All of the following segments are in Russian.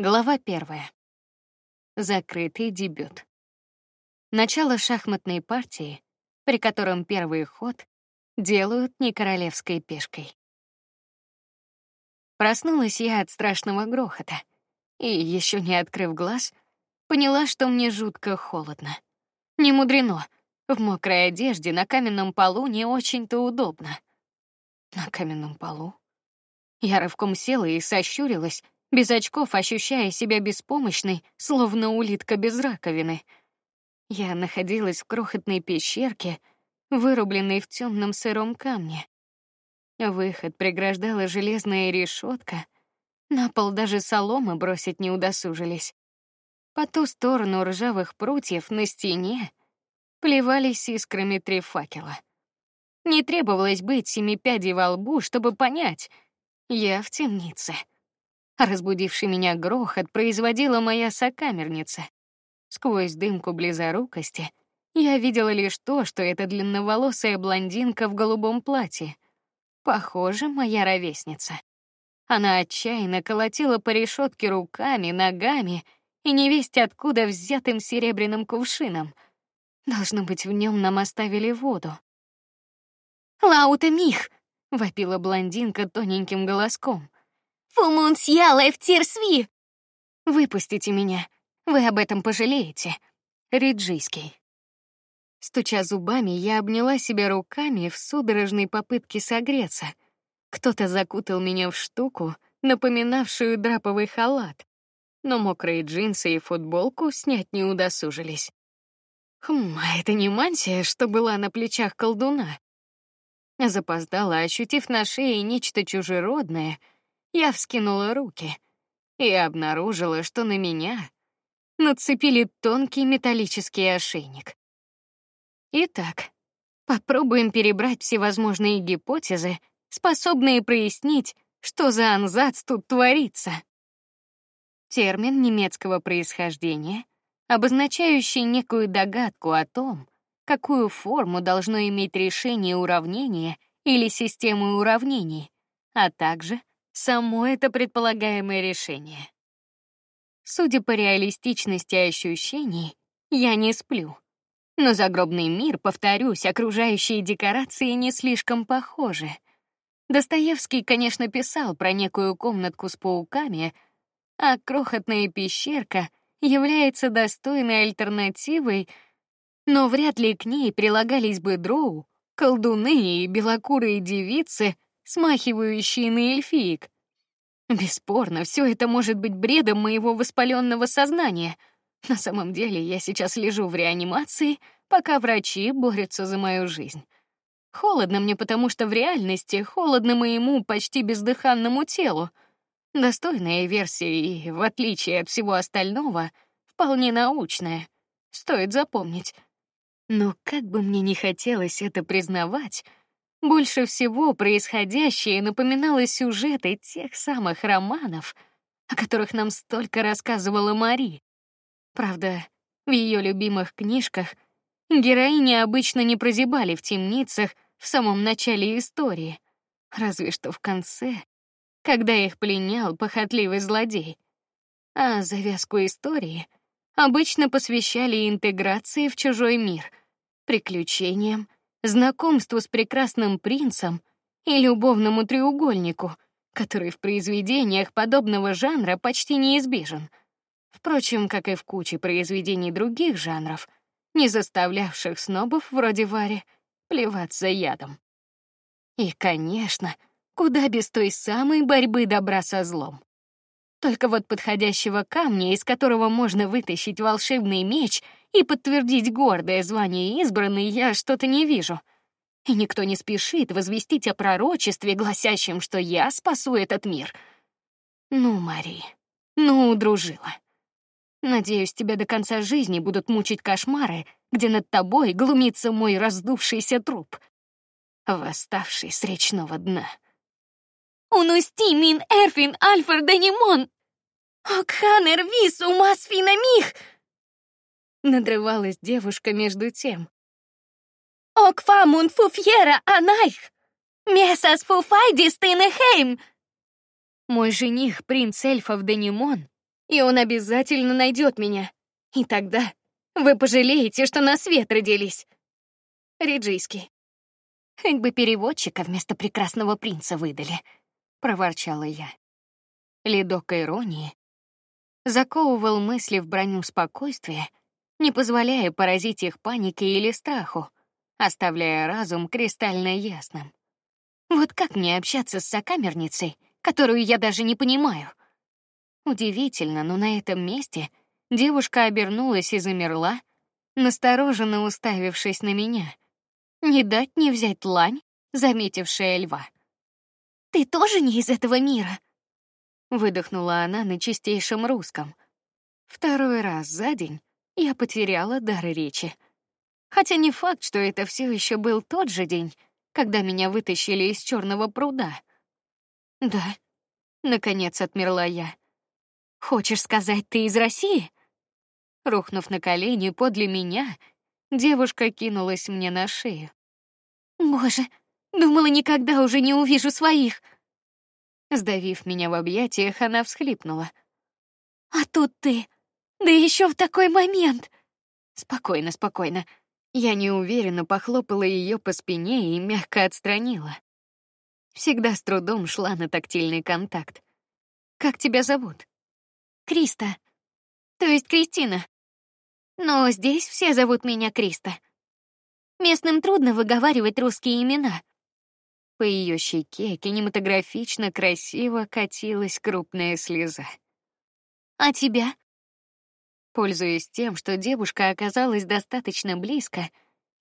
Глава первая. Закрытый дебют. Начало шахматной партии, при котором первый ход делают не королевской пешкой. Проснулась я от страшного грохота и, еще не открыв глаз, поняла, что мне жутко холодно. Не мудрено. В мокрой одежде на каменном полу не очень-то удобно. На каменном полу? Я рывком села и сощурилась, без очков ощущая себя беспомощной, словно улитка без раковины. Я находилась в крохотной пещерке, вырубленной в темном сыром камне. Выход преграждала железная решетка. На пол даже соломы бросить не удосужились. По ту сторону ржавых прутьев на стене плевались искрами три факела. Не требовалось быть семи пядей во лбу, чтобы понять, я в темнице. Разбудивший меня грохот производила моя сокамерница. Сквозь дымку близорукости я видела лишь то, что это длинноволосая блондинка в голубом платье. Похоже, моя ровесница. Она отчаянно колотила по решетке руками, ногами и невесть откуда взятым серебряным кувшином. Должно быть, в нем нам оставили воду. Лаута Мих, вопила блондинка тоненьким голоском. Фумунсья Лайфтирсви! Выпустите меня. Вы об этом пожалеете. Риджийский. Стуча зубами, я обняла себя руками в судорожной попытке согреться. Кто-то закутал меня в штуку, напоминавшую драповый халат, но мокрые джинсы и футболку снять не удосужились. Хм, а это не мантия, что была на плечах колдуна. Запоздала, ощутив на шее нечто чужеродное — я вскинула руки и обнаружила, что на меня нацепили тонкий металлический ошейник. Итак, попробуем перебрать всевозможные гипотезы, способные прояснить, что за анзац тут творится. Термин немецкого происхождения, обозначающий некую догадку о том, какую форму должно иметь решение уравнения или системы уравнений, а также само это предполагаемое решение. Судя по реалистичности ощущений, я не сплю. Но загробный мир, повторюсь, окружающие декорации не слишком похожи. Достоевский, конечно, писал про некую комнатку с пауками, а крохотная пещерка является достойной альтернативой, но вряд ли к ней прилагались бы дроу, колдуны и белокурые девицы, смахивающие на эльфиек. Бесспорно, все это может быть бредом моего воспаленного сознания. На самом деле, я сейчас лежу в реанимации, пока врачи борются за мою жизнь. Холодно мне, потому что в реальности холодно моему почти бездыханному телу. Достойная версия и, в отличие от всего остального, вполне научная. Стоит запомнить. Но как бы мне не хотелось это признавать, больше всего происходящее напоминало сюжеты тех самых романов, о которых нам столько рассказывала Мари. Правда, в ее любимых книжках героини обычно не прозябали в темницах в самом начале истории, разве что в конце, когда их пленял похотливый злодей. А завязку истории обычно посвящали интеграции в чужой мир, приключениям знакомству с прекрасным принцем и любовному треугольнику, который в произведениях подобного жанра почти неизбежен. Впрочем, как и в куче произведений других жанров, не заставлявших снобов вроде Вари плеваться ядом. И, конечно, куда без той самой борьбы добра со злом. Только вот подходящего камня, из которого можно вытащить волшебный меч и подтвердить гордое звание избранной, я что-то не вижу. И никто не спешит возвестить о пророчестве, гласящем, что я спасу этот мир. Ну, Мари, ну, дружила. Надеюсь, тебя до конца жизни будут мучить кошмары, где над тобой глумится мой раздувшийся труп, восставший с речного дна. Унусти мин эрфин альфер денимон! Окханер вис умас финамих! Надрывалась девушка между тем. Окфамун фуфьера анайх! Месас фуфайдис тинехейм! Мой жених, принц эльфов Денимон, и он обязательно найдет меня. И тогда вы пожалеете, что на свет родились. Риджийский. Хоть бы переводчика вместо прекрасного принца выдали, проворчала я. Ледок иронии заковывал мысли в броню спокойствия, не позволяя поразить их паникой или страху, оставляя разум кристально ясным. Вот как мне общаться с сокамерницей, которую я даже не понимаю? Удивительно, но на этом месте девушка обернулась и замерла, настороженно уставившись на меня. Не дать не взять лань, заметившая льва. Ты тоже не из этого мира? выдохнула она на чистейшем русском. Второй раз за день я потеряла дар речи. Хотя не факт, что это все еще был тот же день, когда меня вытащили из черного пруда. Да, наконец отмерла я. Хочешь сказать, ты из России? Рухнув на колени подле меня, девушка кинулась мне на шею. Боже, думала никогда уже не увижу своих. Сдавив меня в объятиях, она всхлипнула. А тут ты, да еще в такой момент. Спокойно, спокойно. Я неуверенно похлопала ее по спине и мягко отстранила. Всегда с трудом шла на тактильный контакт. Как тебя зовут? Криста. То есть Кристина. Но здесь все зовут меня Криста. Местным трудно выговаривать русские имена. По ее щеке кинематографично красиво катилась крупная слеза. А тебя? Пользуясь тем, что девушка оказалась достаточно близко,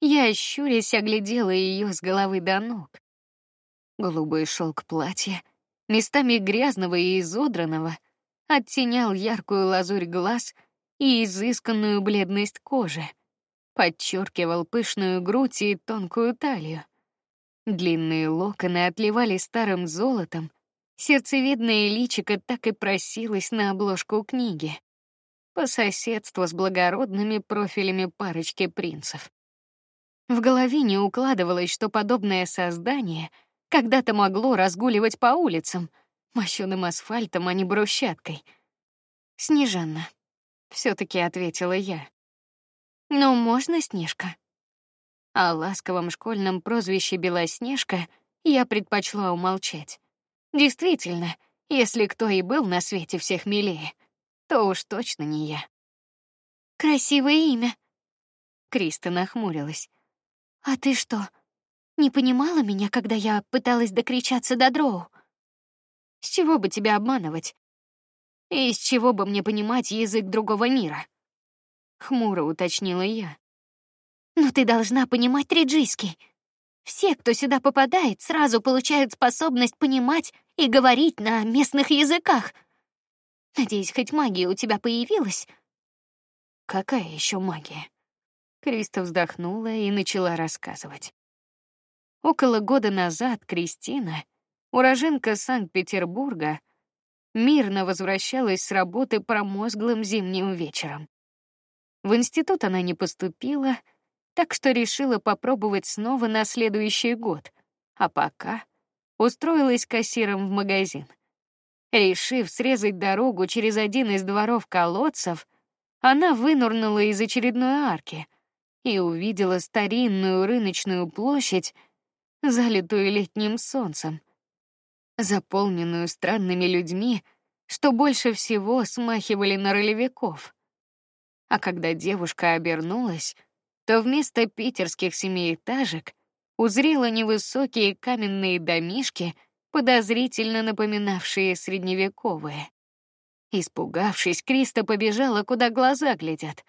я щурясь оглядела ее с головы до ног. Голубой шелк платья, местами грязного и изодранного, оттенял яркую лазурь глаз и изысканную бледность кожи, подчеркивал пышную грудь и тонкую талию. Длинные локоны отливали старым золотом, сердцевидное личико так и просилось на обложку книги, по соседству с благородными профилями парочки принцев. В голове не укладывалось, что подобное создание когда-то могло разгуливать по улицам, мощёным асфальтом, а не брусчаткой. Снежанна, все-таки ответила я. Ну, можно, Снежка? О ласковом школьном прозвище Белоснежка я предпочла умолчать. Действительно, если кто и был на свете всех милее, то уж точно не я. Красивое имя. Криста нахмурилась. А ты что, не понимала меня, когда я пыталась докричаться до дроу? С чего бы тебя обманывать? И с чего бы мне понимать язык другого мира? Хмуро уточнила я. Но ты должна понимать риджийский. Все, кто сюда попадает, сразу получают способность понимать и говорить на местных языках. Надеюсь, хоть магия у тебя появилась. Какая еще магия? Криста вздохнула и начала рассказывать. Около года назад Кристина, уроженка Санкт-Петербурга, мирно возвращалась с работы промозглым зимним вечером. В институт она не поступила, так что решила попробовать снова на следующий год, а пока устроилась кассиром в магазин. Решив срезать дорогу через один из дворов колодцев, она вынырнула из очередной арки и увидела старинную рыночную площадь, залитую летним солнцем, заполненную странными людьми, что больше всего смахивали на ролевиков. А когда девушка обернулась, то вместо питерских семиэтажек узрела невысокие каменные домишки, подозрительно напоминавшие средневековые. Испугавшись, Криста побежала, куда глаза глядят.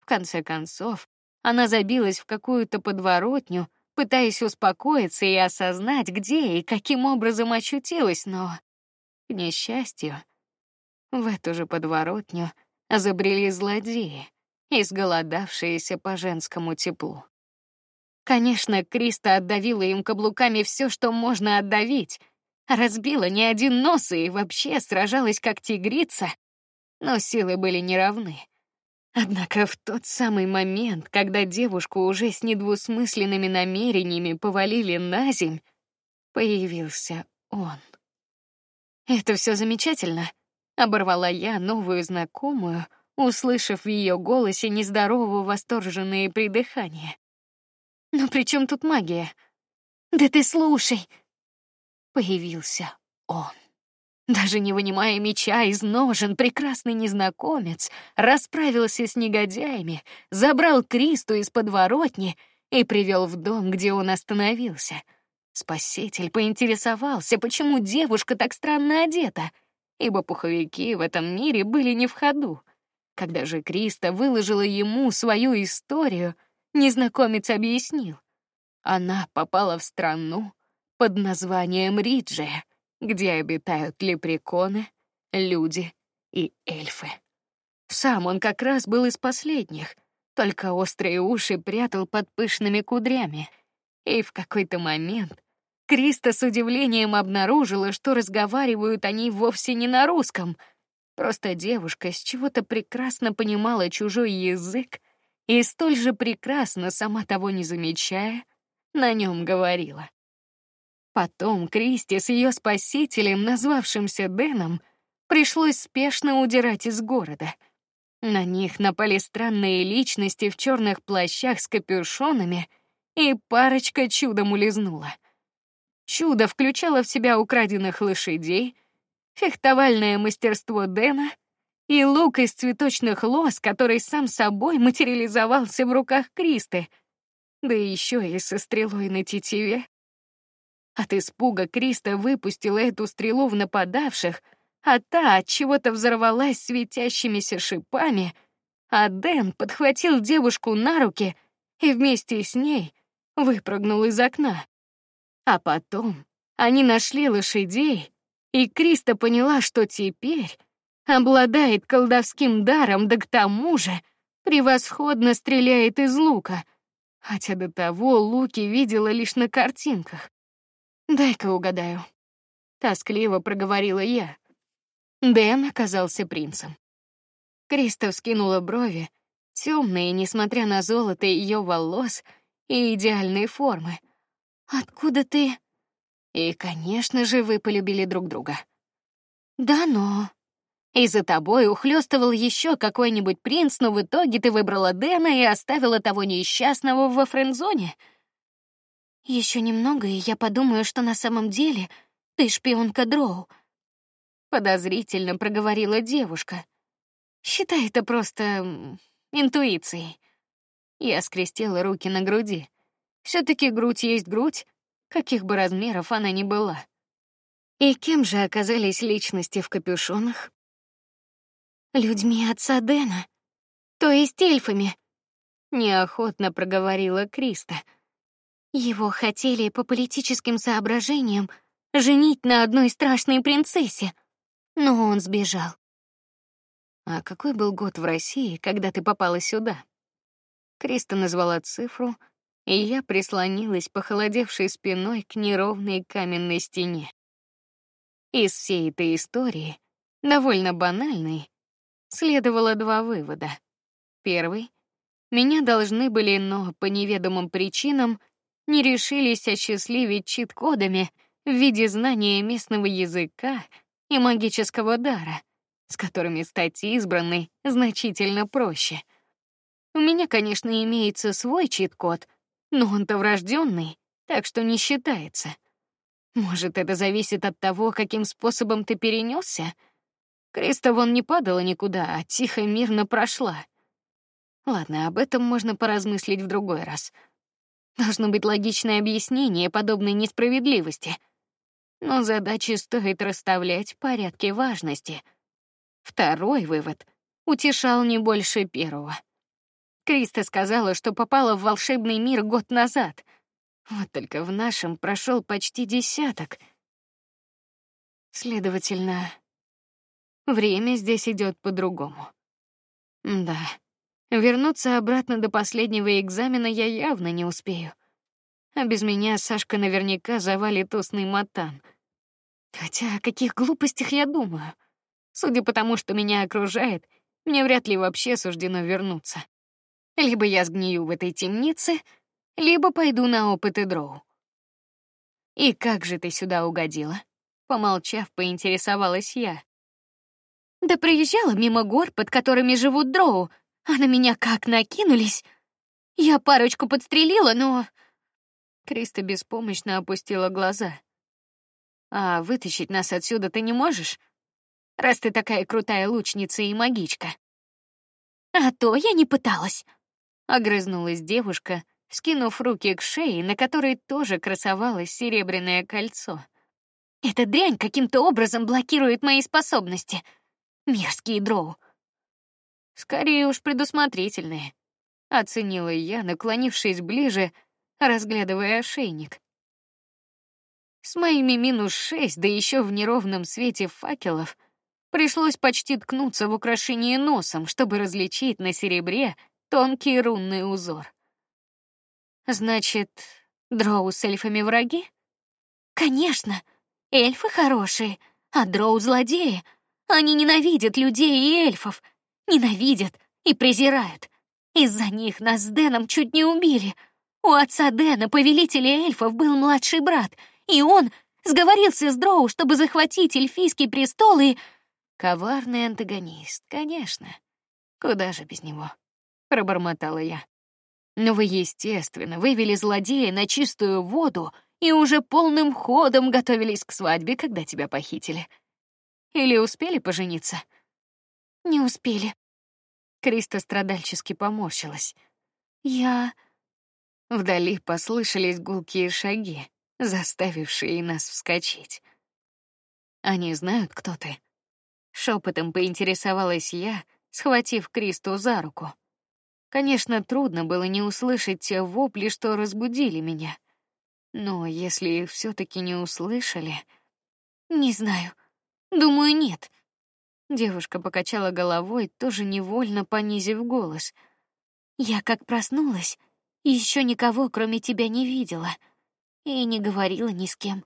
В конце концов, она забилась в какую-то подворотню, пытаясь успокоиться и осознать, где и каким образом очутилась, но к несчастью в эту же подворотню забрели злодеи изголодавшиеся по женскому теплу. Конечно, Криста отдавила им каблуками все, что можно отдавить, разбила не один нос и вообще сражалась как тигрица, но силы были неравны. Однако в тот самый момент, когда девушку уже с недвусмысленными намерениями повалили на земь, появился он. Это все замечательно, Оборвала я новую знакомую, услышав в ее голосе нездоровое восторженное придыхание. Но при чем тут магия? Да ты слушай. Появился он. Даже не вынимая меча из ножен, прекрасный незнакомец расправился с негодяями, забрал Кристу из подворотни и привел в дом, где он остановился. Спаситель поинтересовался, почему девушка так странно одета, ибо пуховики в этом мире были не в ходу. Когда же Криста выложила ему свою историю, незнакомец объяснил: она попала в страну под названием Риджия где обитают лепреконы, люди и эльфы. Сам он как раз был из последних, только острые уши прятал под пышными кудрями. И в какой-то момент Криста с удивлением обнаружила, что разговаривают они вовсе не на русском. Просто девушка с чего-то прекрасно понимала чужой язык и столь же прекрасно, сама того не замечая, на нем говорила. Потом Кристи с ее спасителем, назвавшимся Дэном, пришлось спешно удирать из города. На них напали странные личности в черных плащах с капюшонами, и парочка чудом улизнула. Чудо включало в себя украденных лошадей, фехтовальное мастерство Дэна и лук из цветочных лоз, который сам собой материализовался в руках Кристы, да еще и со стрелой на тетиве. От испуга Криста выпустила эту стрелу в нападавших, а та от чего-то взорвалась светящимися шипами, а Дэн подхватил девушку на руки и вместе с ней выпрыгнул из окна. А потом они нашли лошадей, и Криста поняла, что теперь обладает колдовским даром, да к тому же превосходно стреляет из лука, хотя до того луки видела лишь на картинках. Дай-ка угадаю. Тоскливо проговорила я. Дэн оказался принцем. Криста вскинула брови, темные, несмотря на золото ее волос и идеальной формы. Откуда ты? И, конечно же, вы полюбили друг друга. Да, но и за тобой ухлёстывал еще какой-нибудь принц, но в итоге ты выбрала Дэна и оставила того несчастного во френдзоне. Еще немного, и я подумаю, что на самом деле ты шпионка Дроу. Подозрительно проговорила девушка. Считай это просто интуицией. Я скрестила руки на груди. все таки грудь есть грудь, каких бы размеров она ни была. И кем же оказались личности в капюшонах? Людьми отца Дэна, то есть эльфами. Неохотно проговорила Криста. Его хотели по политическим соображениям женить на одной страшной принцессе, но он сбежал. А какой был год в России, когда ты попала сюда? Криста назвала цифру, и я прислонилась похолодевшей спиной к неровной каменной стене. Из всей этой истории, довольно банальной, следовало два вывода. Первый: меня должны были, но по неведомым причинам не решились осчастливить чит-кодами в виде знания местного языка и магического дара, с которыми стать избранной значительно проще. У меня, конечно, имеется свой чит-код, но он-то врожденный, так что не считается. Может, это зависит от того, каким способом ты перенесся? Криста вон не падала никуда, а тихо мирно прошла. Ладно, об этом можно поразмыслить в другой раз. Должно быть логичное объяснение подобной несправедливости. Но задачи стоит расставлять в порядке важности. Второй вывод утешал не больше первого. Криста сказала, что попала в волшебный мир год назад. Вот только в нашем прошел почти десяток. Следовательно, время здесь идет по-другому. Да. Вернуться обратно до последнего экзамена я явно не успею. А без меня Сашка наверняка завалит устный матан. Хотя о каких глупостях я думаю? Судя по тому, что меня окружает, мне вряд ли вообще суждено вернуться. Либо я сгнию в этой темнице, либо пойду на опыты дроу. И как же ты сюда угодила? Помолчав, поинтересовалась я. Да проезжала мимо гор, под которыми живут дроу, а на меня как накинулись. Я парочку подстрелила, но Криста беспомощно опустила глаза. А вытащить нас отсюда ты не можешь, раз ты такая крутая лучница и магичка. А то я не пыталась. Огрызнулась девушка, скинув руки к шее, на которой тоже красовалось серебряное кольцо. Эта дрянь каким-то образом блокирует мои способности. Мерзкие дроу. Скорее уж предусмотрительные, оценила я, наклонившись ближе, разглядывая ошейник. С моими минус шесть, да еще в неровном свете факелов, пришлось почти ткнуться в украшение носом, чтобы различить на серебре тонкий рунный узор. Значит, дроу с эльфами враги? Конечно, эльфы хорошие, а дроу злодеи. Они ненавидят людей и эльфов, ненавидят и презирают. Из-за них нас с Дэном чуть не убили. У отца Дэна, повелителя эльфов, был младший брат, и он сговорился с Дроу, чтобы захватить эльфийский престол и... Коварный антагонист, конечно. Куда же без него? Пробормотала я. Но вы, естественно, вывели злодея на чистую воду и уже полным ходом готовились к свадьбе, когда тебя похитили. Или успели пожениться? Не успели. Криста страдальчески поморщилась. Я... Вдали послышались гулкие шаги, заставившие нас вскочить. Они знают, кто ты. Шепотом поинтересовалась я, схватив Кристу за руку. Конечно, трудно было не услышать те вопли, что разбудили меня. Но если их все-таки не услышали, не знаю. Думаю, нет. Девушка покачала головой, тоже невольно понизив голос. Я как проснулась, еще никого, кроме тебя, не видела и не говорила ни с кем.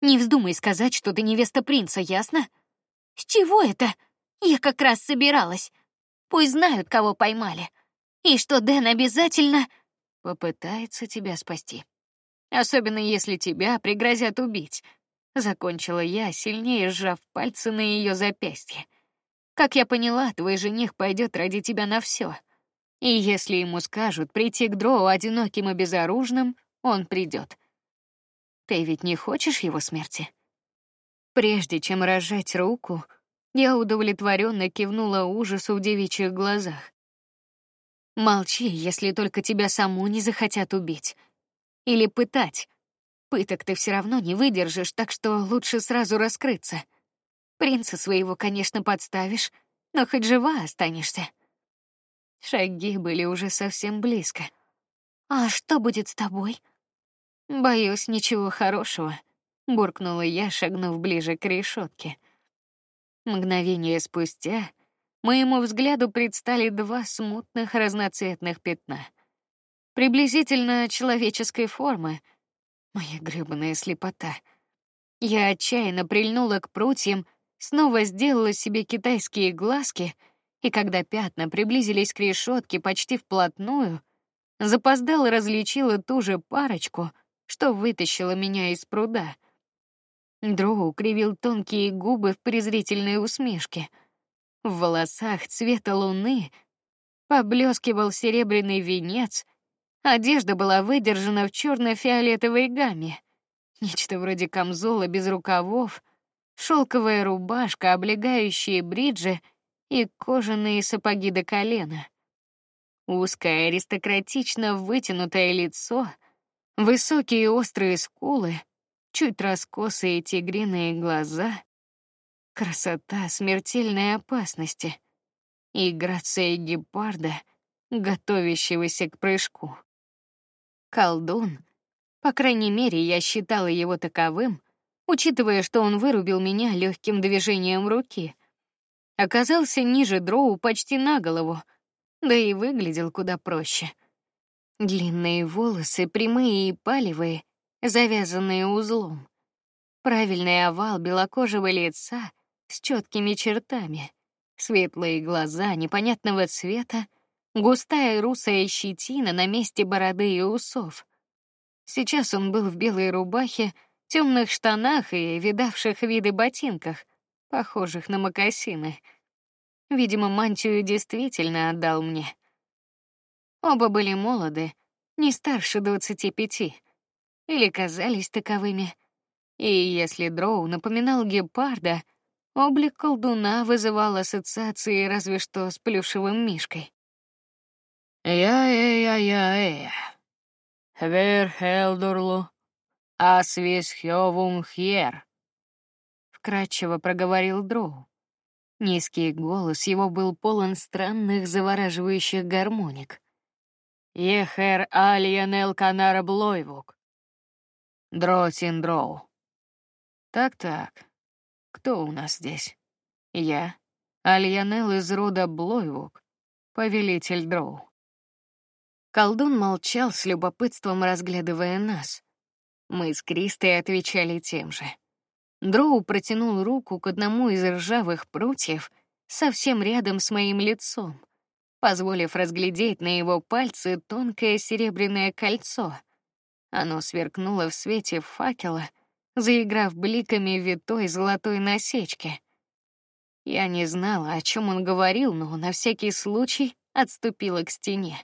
Не вздумай сказать, что ты невеста принца, ясно? С чего это? Я как раз собиралась. Пусть знают, кого поймали, и что Дэн обязательно попытается тебя спасти, особенно если тебя пригрозят убить. Закончила я, сильнее сжав пальцы на ее запястье. Как я поняла, твой жених пойдет ради тебя на все. И если ему скажут прийти к Дроу одиноким и безоружным, он придет. Ты ведь не хочешь его смерти? Прежде чем разжать руку, я удовлетворенно кивнула ужасу в девичьих глазах. Молчи, если только тебя саму не захотят убить или пытать. Пыток ты все равно не выдержишь, так что лучше сразу раскрыться. Принца своего, конечно, подставишь, но хоть жива останешься. Шаги были уже совсем близко. А что будет с тобой? Боюсь, ничего хорошего, буркнула я, шагнув ближе к решетке. Мгновение спустя моему взгляду предстали два смутных разноцветных пятна, приблизительно человеческой формы. Моя грёбаная слепота. Я отчаянно прильнула к прутьям, снова сделала себе китайские глазки — и когда пятна приблизились к решетке почти вплотную, запоздала различила ту же парочку, что вытащила меня из пруда. Дроу кривил тонкие губы в презрительной усмешке. В волосах цвета луны поблескивал серебряный венец, одежда была выдержана в черно-фиолетовой гамме, нечто вроде камзола без рукавов, шелковая рубашка, облегающие бриджи — и кожаные сапоги до колена. Узкое аристократично вытянутое лицо, высокие острые скулы, чуть раскосые тигриные глаза, красота смертельной опасности и грация гепарда, готовящегося к прыжку. Колдун, по крайней мере, я считала его таковым, учитывая, что он вырубил меня легким движением руки — оказался ниже дроу почти на голову, да и выглядел куда проще. Длинные волосы, прямые и палевые, завязанные узлом. Правильный овал белокожего лица с четкими чертами, светлые глаза непонятного цвета, густая русая щетина на месте бороды и усов. Сейчас он был в белой рубахе, темных штанах и видавших виды ботинках, похожих на мокасины. Видимо, мантию действительно отдал мне. Оба были молоды, не старше двадцати пяти, или казались таковыми. И если Дроу напоминал гепарда, облик колдуна вызывал ассоциации разве что с плюшевым мишкой. Я-я-я-я. Хвер Хелдурлу, асвис хёвум хьер. Вкратчиво проговорил Дроу. Низкий голос его был полон странных завораживающих гармоник. Ехер Алиенел Канара Блойвук. Дроу. Так-так. Кто у нас здесь? Я, Альянел из рода Блойвук, повелитель Дроу. Колдун молчал с любопытством, разглядывая нас. Мы с Кристой отвечали тем же. Дроу протянул руку к одному из ржавых прутьев, совсем рядом с моим лицом позволив разглядеть на его пальце тонкое серебряное кольцо. Оно сверкнуло в свете факела, заиграв бликами витой золотой насечки. Я не знала, о чем он говорил, но на всякий случай отступила к стене.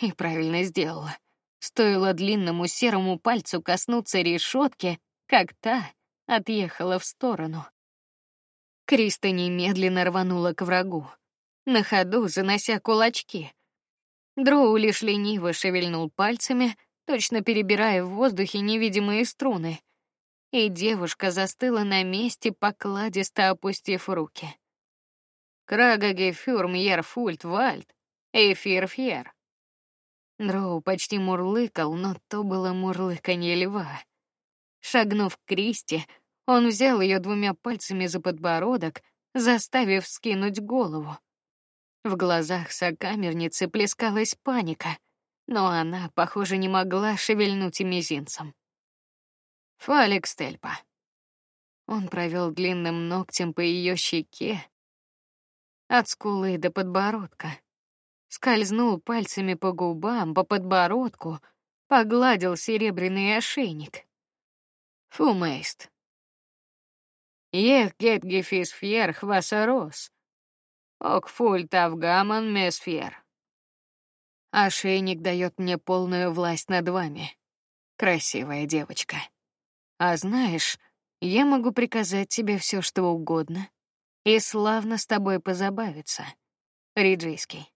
И правильно сделала. Стоило длинному серому пальцу коснуться решетки, как та отъехала в сторону. Криста немедленно рванула к врагу на ходу занося кулачки. Дроу лишь лениво шевельнул пальцами, точно перебирая в воздухе невидимые струны, и девушка застыла на месте, покладисто опустив руки. Крагаге фюрм ерфульт вальд, эфир фьер. Дроу почти мурлыкал, но то было мурлыканье льва. Шагнув к Кристи, он взял ее двумя пальцами за подбородок, заставив скинуть голову. В глазах сокамерницы плескалась паника, но она, похоже, не могла шевельнуть и мизинцем. Фаликс Тельпа. Он провел длинным ногтем по ее щеке, от скулы до подбородка, скользнул пальцами по губам, по подбородку, погладил серебряный ошейник. Фумейст. Ех гет гефис фьер хвасарос. Окфуль Тавгаман Месфьер. Ошейник дает мне полную власть над вами, красивая девочка. А знаешь, я могу приказать тебе все, что угодно, и славно с тобой позабавиться, Риджийский.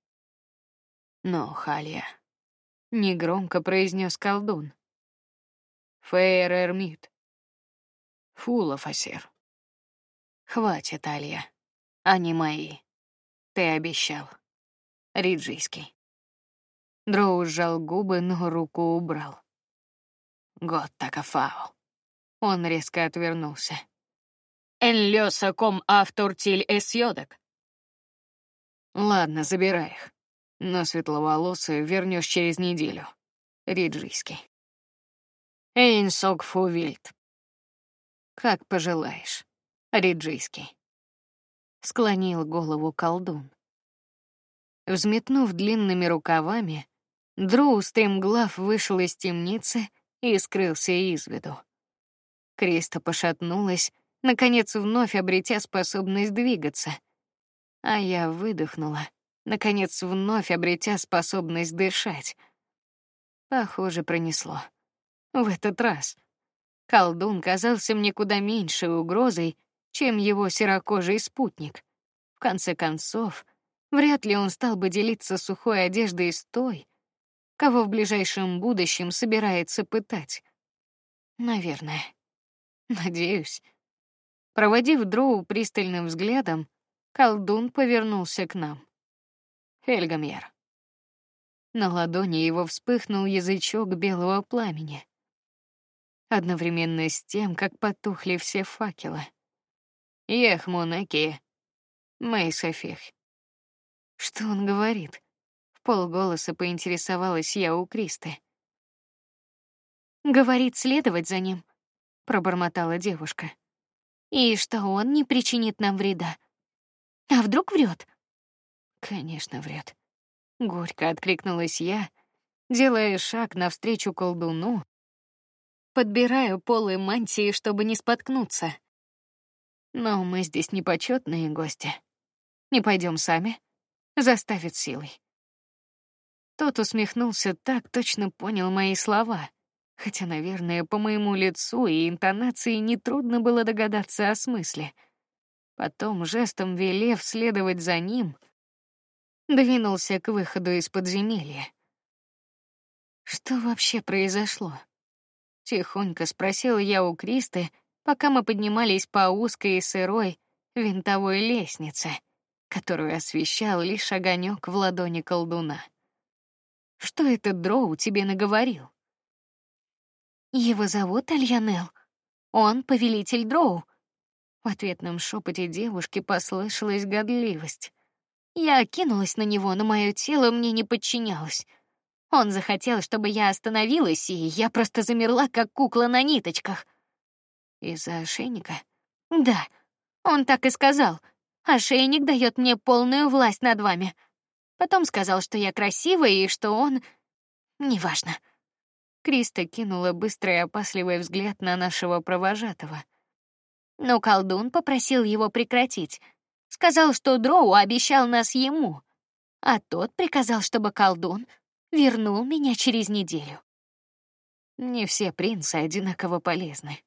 Но, Халия, негромко произнес колдун. Фейер Эрмит. Фулов Асер. Хватит, Алия. Они мои. Ты обещал. Риджийский. Дроу сжал губы, но руку убрал. Год такафау. Он резко отвернулся. Энлёса ком автор тиль эсьёдок. Ладно, забирай их. Но светловолосую вернешь через неделю. Риджийский. Эйнсок фувильд. Как пожелаешь. Риджийский склонил голову колдун. Взметнув длинными рукавами, Дроу стремглав вышел из темницы и скрылся из виду. Криста пошатнулась, наконец вновь обретя способность двигаться, а я выдохнула, наконец вновь обретя способность дышать. Похоже, пронесло. В этот раз колдун казался мне куда меньше угрозой, чем его серокожий спутник. В конце концов, вряд ли он стал бы делиться сухой одеждой с той, кого в ближайшем будущем собирается пытать. Наверное. Надеюсь. Проводив Дроу пристальным взглядом, колдун повернулся к нам. Хельгамьер. На ладони его вспыхнул язычок белого пламени. Одновременно с тем, как потухли все факелы. Ехмунаки. Мейсофих. Что он говорит? В полголоса поинтересовалась я у Кристы. Говорит следовать за ним, пробормотала девушка. И что он не причинит нам вреда. А вдруг врет? Конечно, врет. Горько откликнулась я, делая шаг навстречу колдуну, подбираю полы мантии, чтобы не споткнуться. Но мы здесь не почетные гости. Не пойдем сами. Заставит силой. Тот усмехнулся так, точно понял мои слова, хотя, наверное, по моему лицу и интонации не трудно было догадаться о смысле. Потом жестом велев следовать за ним, двинулся к выходу из подземелья. Что вообще произошло? Тихонько спросил я у Кристы, пока мы поднимались по узкой и сырой винтовой лестнице, которую освещал лишь огонек в ладони колдуна. Что этот дроу тебе наговорил? Его зовут Альянел. Он повелитель дроу. В ответном шепоте девушки послышалась годливость. Я кинулась на него, но мое тело мне не подчинялось. Он захотел, чтобы я остановилась, и я просто замерла, как кукла на ниточках. Из-за ошейника? Да, он так и сказал. Ошейник дает мне полную власть над вами. Потом сказал, что я красивая и что он... Неважно. Криста кинула быстрый опасливый взгляд на нашего провожатого. Но колдун попросил его прекратить. Сказал, что Дроу обещал нас ему, а тот приказал, чтобы колдун вернул меня через неделю. Не все принцы одинаково полезны.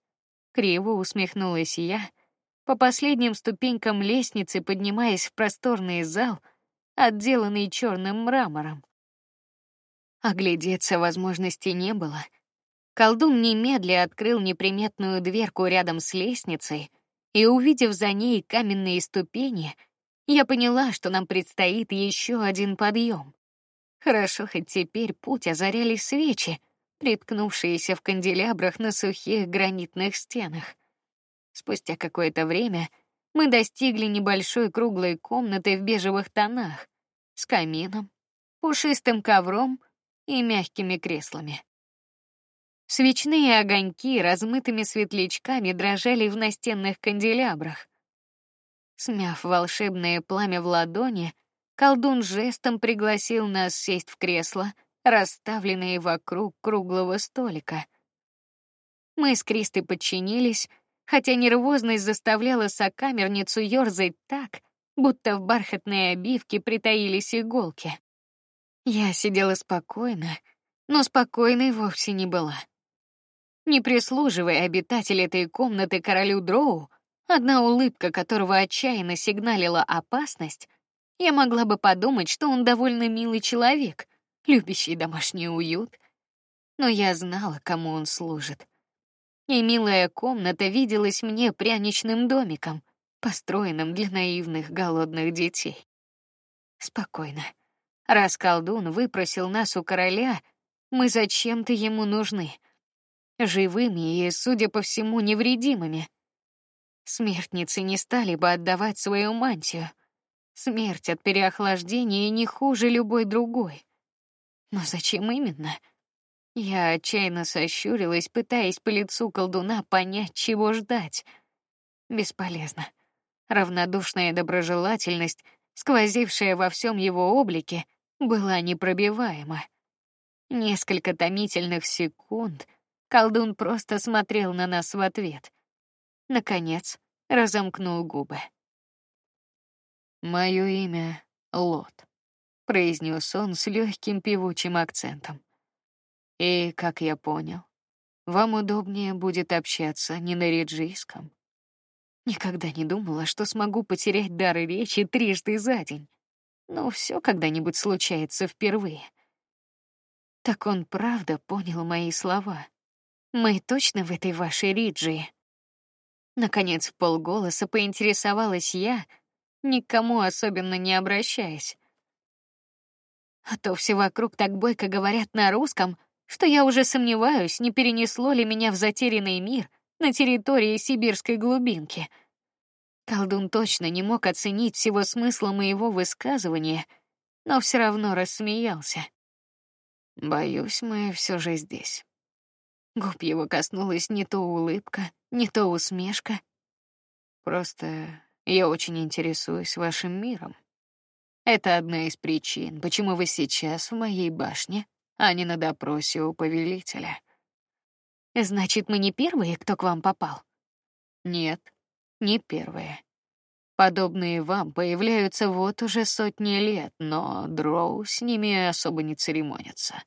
Криво усмехнулась я, по последним ступенькам лестницы поднимаясь в просторный зал, отделанный черным мрамором. Оглядеться возможности не было. Колдун немедля открыл неприметную дверку рядом с лестницей, и увидев за ней каменные ступени, я поняла, что нам предстоит еще один подъем. Хорошо, хоть теперь путь озаряли свечи, приткнувшиеся в канделябрах на сухих гранитных стенах. Спустя какое-то время мы достигли небольшой круглой комнаты в бежевых тонах с камином, пушистым ковром и мягкими креслами. Свечные огоньки размытыми светлячками дрожали в настенных канделябрах. Смяв волшебное пламя в ладони, Колдун жестом пригласил нас сесть в кресло, расставленные вокруг круглого столика. Мы с Кристой подчинились, хотя нервозность заставляла сокамерницу ёрзать так, будто в бархатной обивке притаились иголки. Я сидела спокойно, но спокойной вовсе не была. Не прислуживая обитатель этой комнаты королю Дроу, одна улыбка которого отчаянно сигналила опасность, я могла бы подумать, что он довольно милый человек, любящий домашний уют. Но я знала, кому он служит. И милая комната виделась мне пряничным домиком, построенным для наивных голодных детей. Спокойно. Раз колдун выпросил нас у короля, мы зачем-то ему нужны. Живыми и, судя по всему, невредимыми. Смертницы не стали бы отдавать свою мантию — Смерть от переохлаждения не хуже любой другой. Но зачем именно? Я отчаянно сощурилась, пытаясь по лицу колдуна понять, чего ждать. Бесполезно. Равнодушная доброжелательность, сквозившая во всем его облике, была непробиваема. Несколько томительных секунд колдун просто смотрел на нас в ответ. Наконец, разомкнул губы. Мое имя Лот, произнес он с легким певучим акцентом. И, как я понял, вам удобнее будет общаться не на реджийском. Никогда не думала, что смогу потерять дар речи трижды за день. Но все когда-нибудь случается впервые. Так он правда понял мои слова. Мы точно в этой вашей Риджии. Наконец, в полголоса поинтересовалась я, никому особенно не обращаясь. А то все вокруг так бойко говорят на русском, что я уже сомневаюсь, не перенесло ли меня в затерянный мир на территории сибирской глубинки. Колдун точно не мог оценить всего смысла моего высказывания, но все равно рассмеялся. Боюсь, мы все же здесь. Губ его коснулась не то улыбка, не то усмешка. Просто я очень интересуюсь вашим миром. Это одна из причин, почему вы сейчас в моей башне, а не на допросе у повелителя. Значит, мы не первые, кто к вам попал? Нет. не первые. Подобные вам появляются вот уже сотни лет, но дроу с ними особо не церемонятся.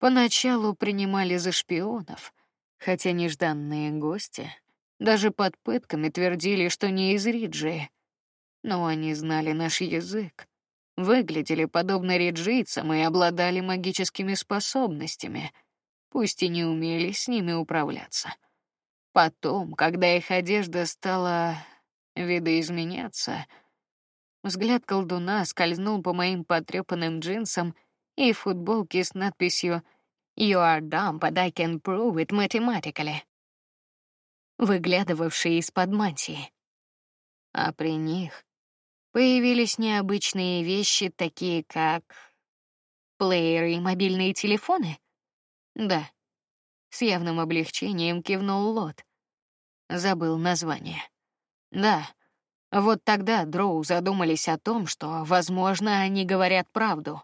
Поначалу принимали за шпионов, хотя нежданные гости даже под пытками твердили, что не из Риджи, но они знали наш язык, выглядели подобно риджийцам и обладали магическими способностями, пусть и не умели с ними управляться. Потом, когда их одежда стала видоизменяться, взгляд колдуна скользнул по моим потрепанным джинсам и футболке с надписью "You are dumb, but I can prove it mathematically", выглядывавшей из-под мантии. А при них появились необычные вещи, такие как плееры и мобильные телефоны. Да, с явным облегчением кивнул Лот. Забыл название. Да. Вот тогда Дроу задумались о том, что, возможно, они говорят правду.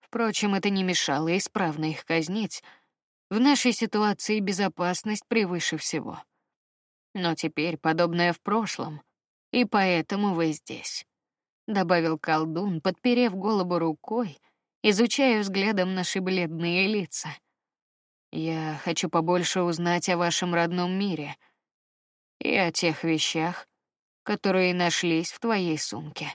Впрочем, это не мешало исправно их казнить. В нашей ситуации безопасность превыше всего. Но теперь подобное в прошлом, и поэтому вы здесь, добавил колдун, подперев голову рукой, изучая взглядом наши бледные лица. Я хочу побольше узнать о вашем родном мире и о тех вещах, которые нашлись в твоей сумке.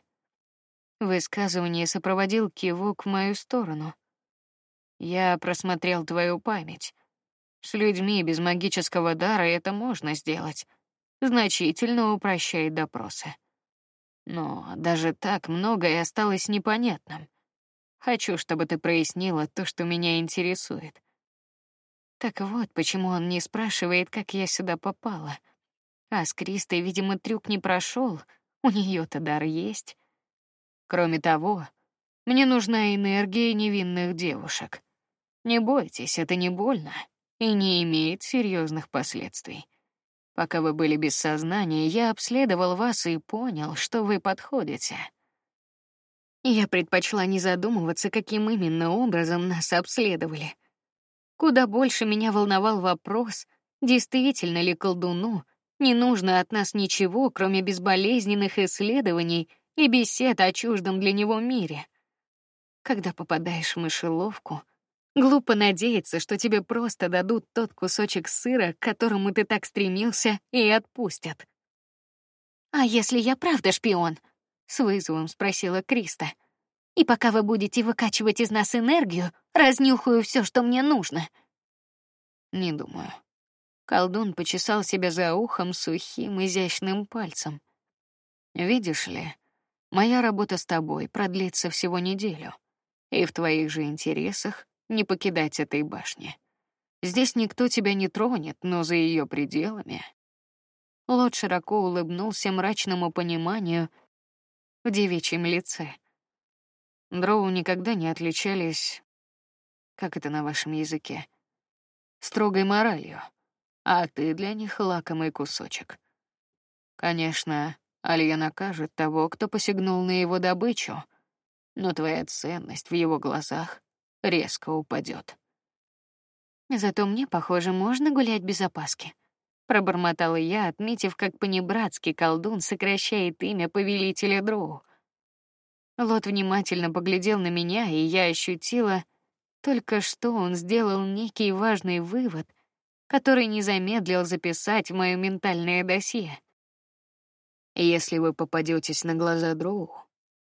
Высказывание сопроводил кивок в мою сторону. Я просмотрел твою память. С людьми без магического дара это можно сделать. Значительно упрощает допросы. Но даже так многое осталось непонятным. Хочу, чтобы ты прояснила то, что меня интересует. Так вот, почему он не спрашивает, как я сюда попала. А с Кристой, видимо, трюк не прошел. У нее-то дар есть. Кроме того, мне нужна энергия невинных девушек. Не бойтесь, это не больно и не имеет серьезных последствий. Пока вы были без сознания, я обследовал вас и понял, что вы подходите. Я предпочла не задумываться, каким именно образом нас обследовали. Куда больше меня волновал вопрос, действительно ли колдуну не нужно от нас ничего, кроме безболезненных исследований и бесед о чуждом для него мире. Когда попадаешь в мышеловку, глупо надеяться, что тебе просто дадут тот кусочек сыра, к которому ты так стремился, и отпустят. А если я правда шпион? с вызовом спросила Криста. И пока вы будете выкачивать из нас энергию, разнюхаю все, что мне нужно. Не думаю. Колдун почесал себя за ухом сухим изящным пальцем. Видишь ли, моя работа с тобой продлится всего неделю, и в твоих же интересах не покидать этой башни. Здесь никто тебя не тронет, но за ее пределами. Лот широко улыбнулся мрачному пониманию в девичьем лице. Дроу никогда не отличались, как это на вашем языке, строгой моралью, а ты для них лакомый кусочек. Конечно, Алия накажет того, кто посягнул на его добычу, но твоя ценность в его глазах резко упадет. Зато мне, похоже, можно гулять без опаски. Пробормотала я, отметив, как понебратски колдун сокращает имя повелителя Дроу. Лот внимательно поглядел на меня, и я ощутила, только что он сделал некий важный вывод, который не замедлил записать в мое ментальное досье. Если вы попадетесь на глаза Дроу,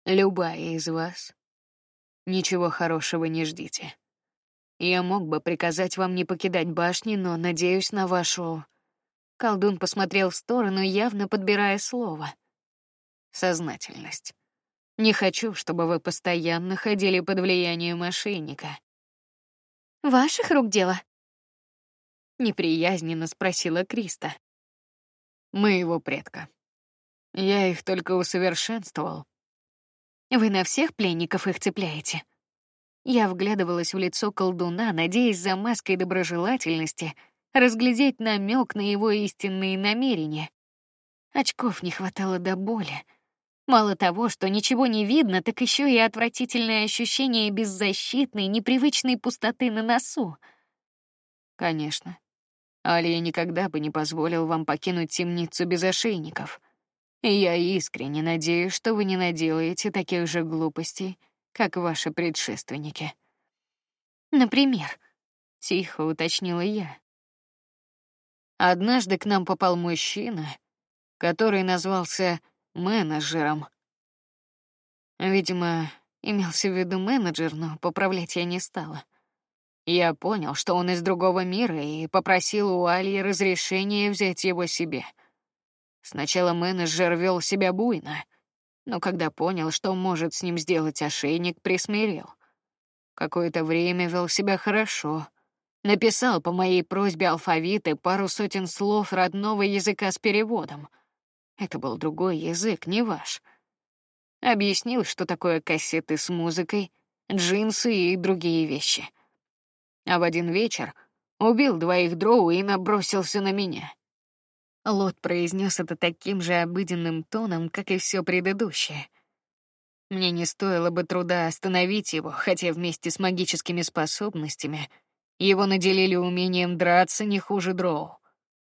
любая из вас, ничего хорошего не ждите. Я мог бы приказать вам не покидать башни, но надеюсь на вашу. Колдун посмотрел в сторону, явно подбирая слово. Сознательность. Не хочу, чтобы вы постоянно ходили под влиянием мошенника. Ваших рук дело? Неприязненно спросила Криста. Моего предка. Я их только усовершенствовал. Вы на всех пленников их цепляете? Я вглядывалась в лицо колдуна, надеясь за маской доброжелательности разглядеть намек на его истинные намерения. Очков не хватало до боли. Мало того, что ничего не видно, так еще и отвратительное ощущение беззащитной, непривычной пустоты на носу. Конечно. Алия никогда бы не позволил вам покинуть темницу без ошейников. Я искренне надеюсь, что вы не наделаете таких же глупостей, как ваши предшественники. Например, тихо уточнила я. Однажды к нам попал мужчина, который назвался менеджером. Видимо, имелся в виду менеджер, но поправлять я не стала. Я понял, что он из другого мира, и попросил у Альи разрешения взять его себе. Сначала менеджер вел себя буйно, но когда понял, что может с ним сделать ошейник, присмирел. Какое-то время вел себя хорошо. Написал по моей просьбе алфавит и пару сотен слов родного языка с переводом. Это был другой язык, не ваш. Объяснил, что такое кассеты с музыкой, джинсы и другие вещи — а в один вечер убил двоих дроу и набросился на меня. Лот произнес это таким же обыденным тоном, как и все предыдущее. Мне не стоило бы труда остановить его, хотя вместе с магическими способностями его наделили умением драться не хуже дроу.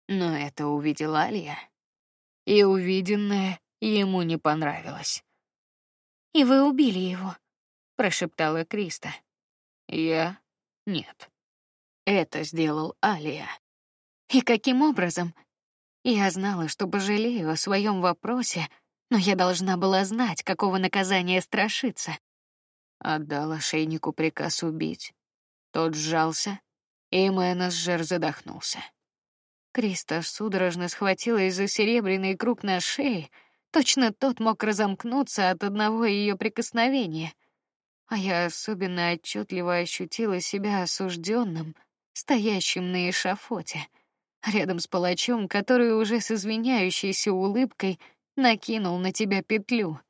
Но это увидела Алия, и увиденное ему не понравилось. И вы убили его, прошептала Криста. Я нет. Это сделал Алия. И каким образом? Я знала, что пожалею о своем вопросе, но я должна была знать, какого наказания страшиться. Отдал ошейнику приказ убить. Тот сжался, и менеджер задохнулся. Криста судорожно схватилась за серебряный круг на шее. Точно тот мог разомкнуться от одного ее прикосновения а я особенно отчетливо ощутила себя осужденным, стоящим на эшафоте, рядом с палачом, который уже с извиняющейся улыбкой накинул на тебя петлю.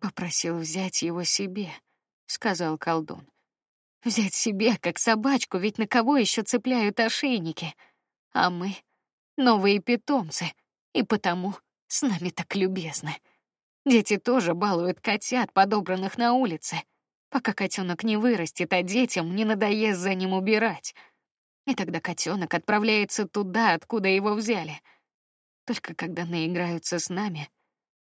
Попросил взять его себе, сказал колдун. Взять себе, как собачку, ведь на кого еще цепляют ошейники? А мы новые питомцы, и потому с нами так любезны. Дети тоже балуют котят, подобранных на улице, пока котенок не вырастет, а детям не надоест за ним убирать. И тогда котенок отправляется туда, откуда его взяли. Только когда наиграются с нами,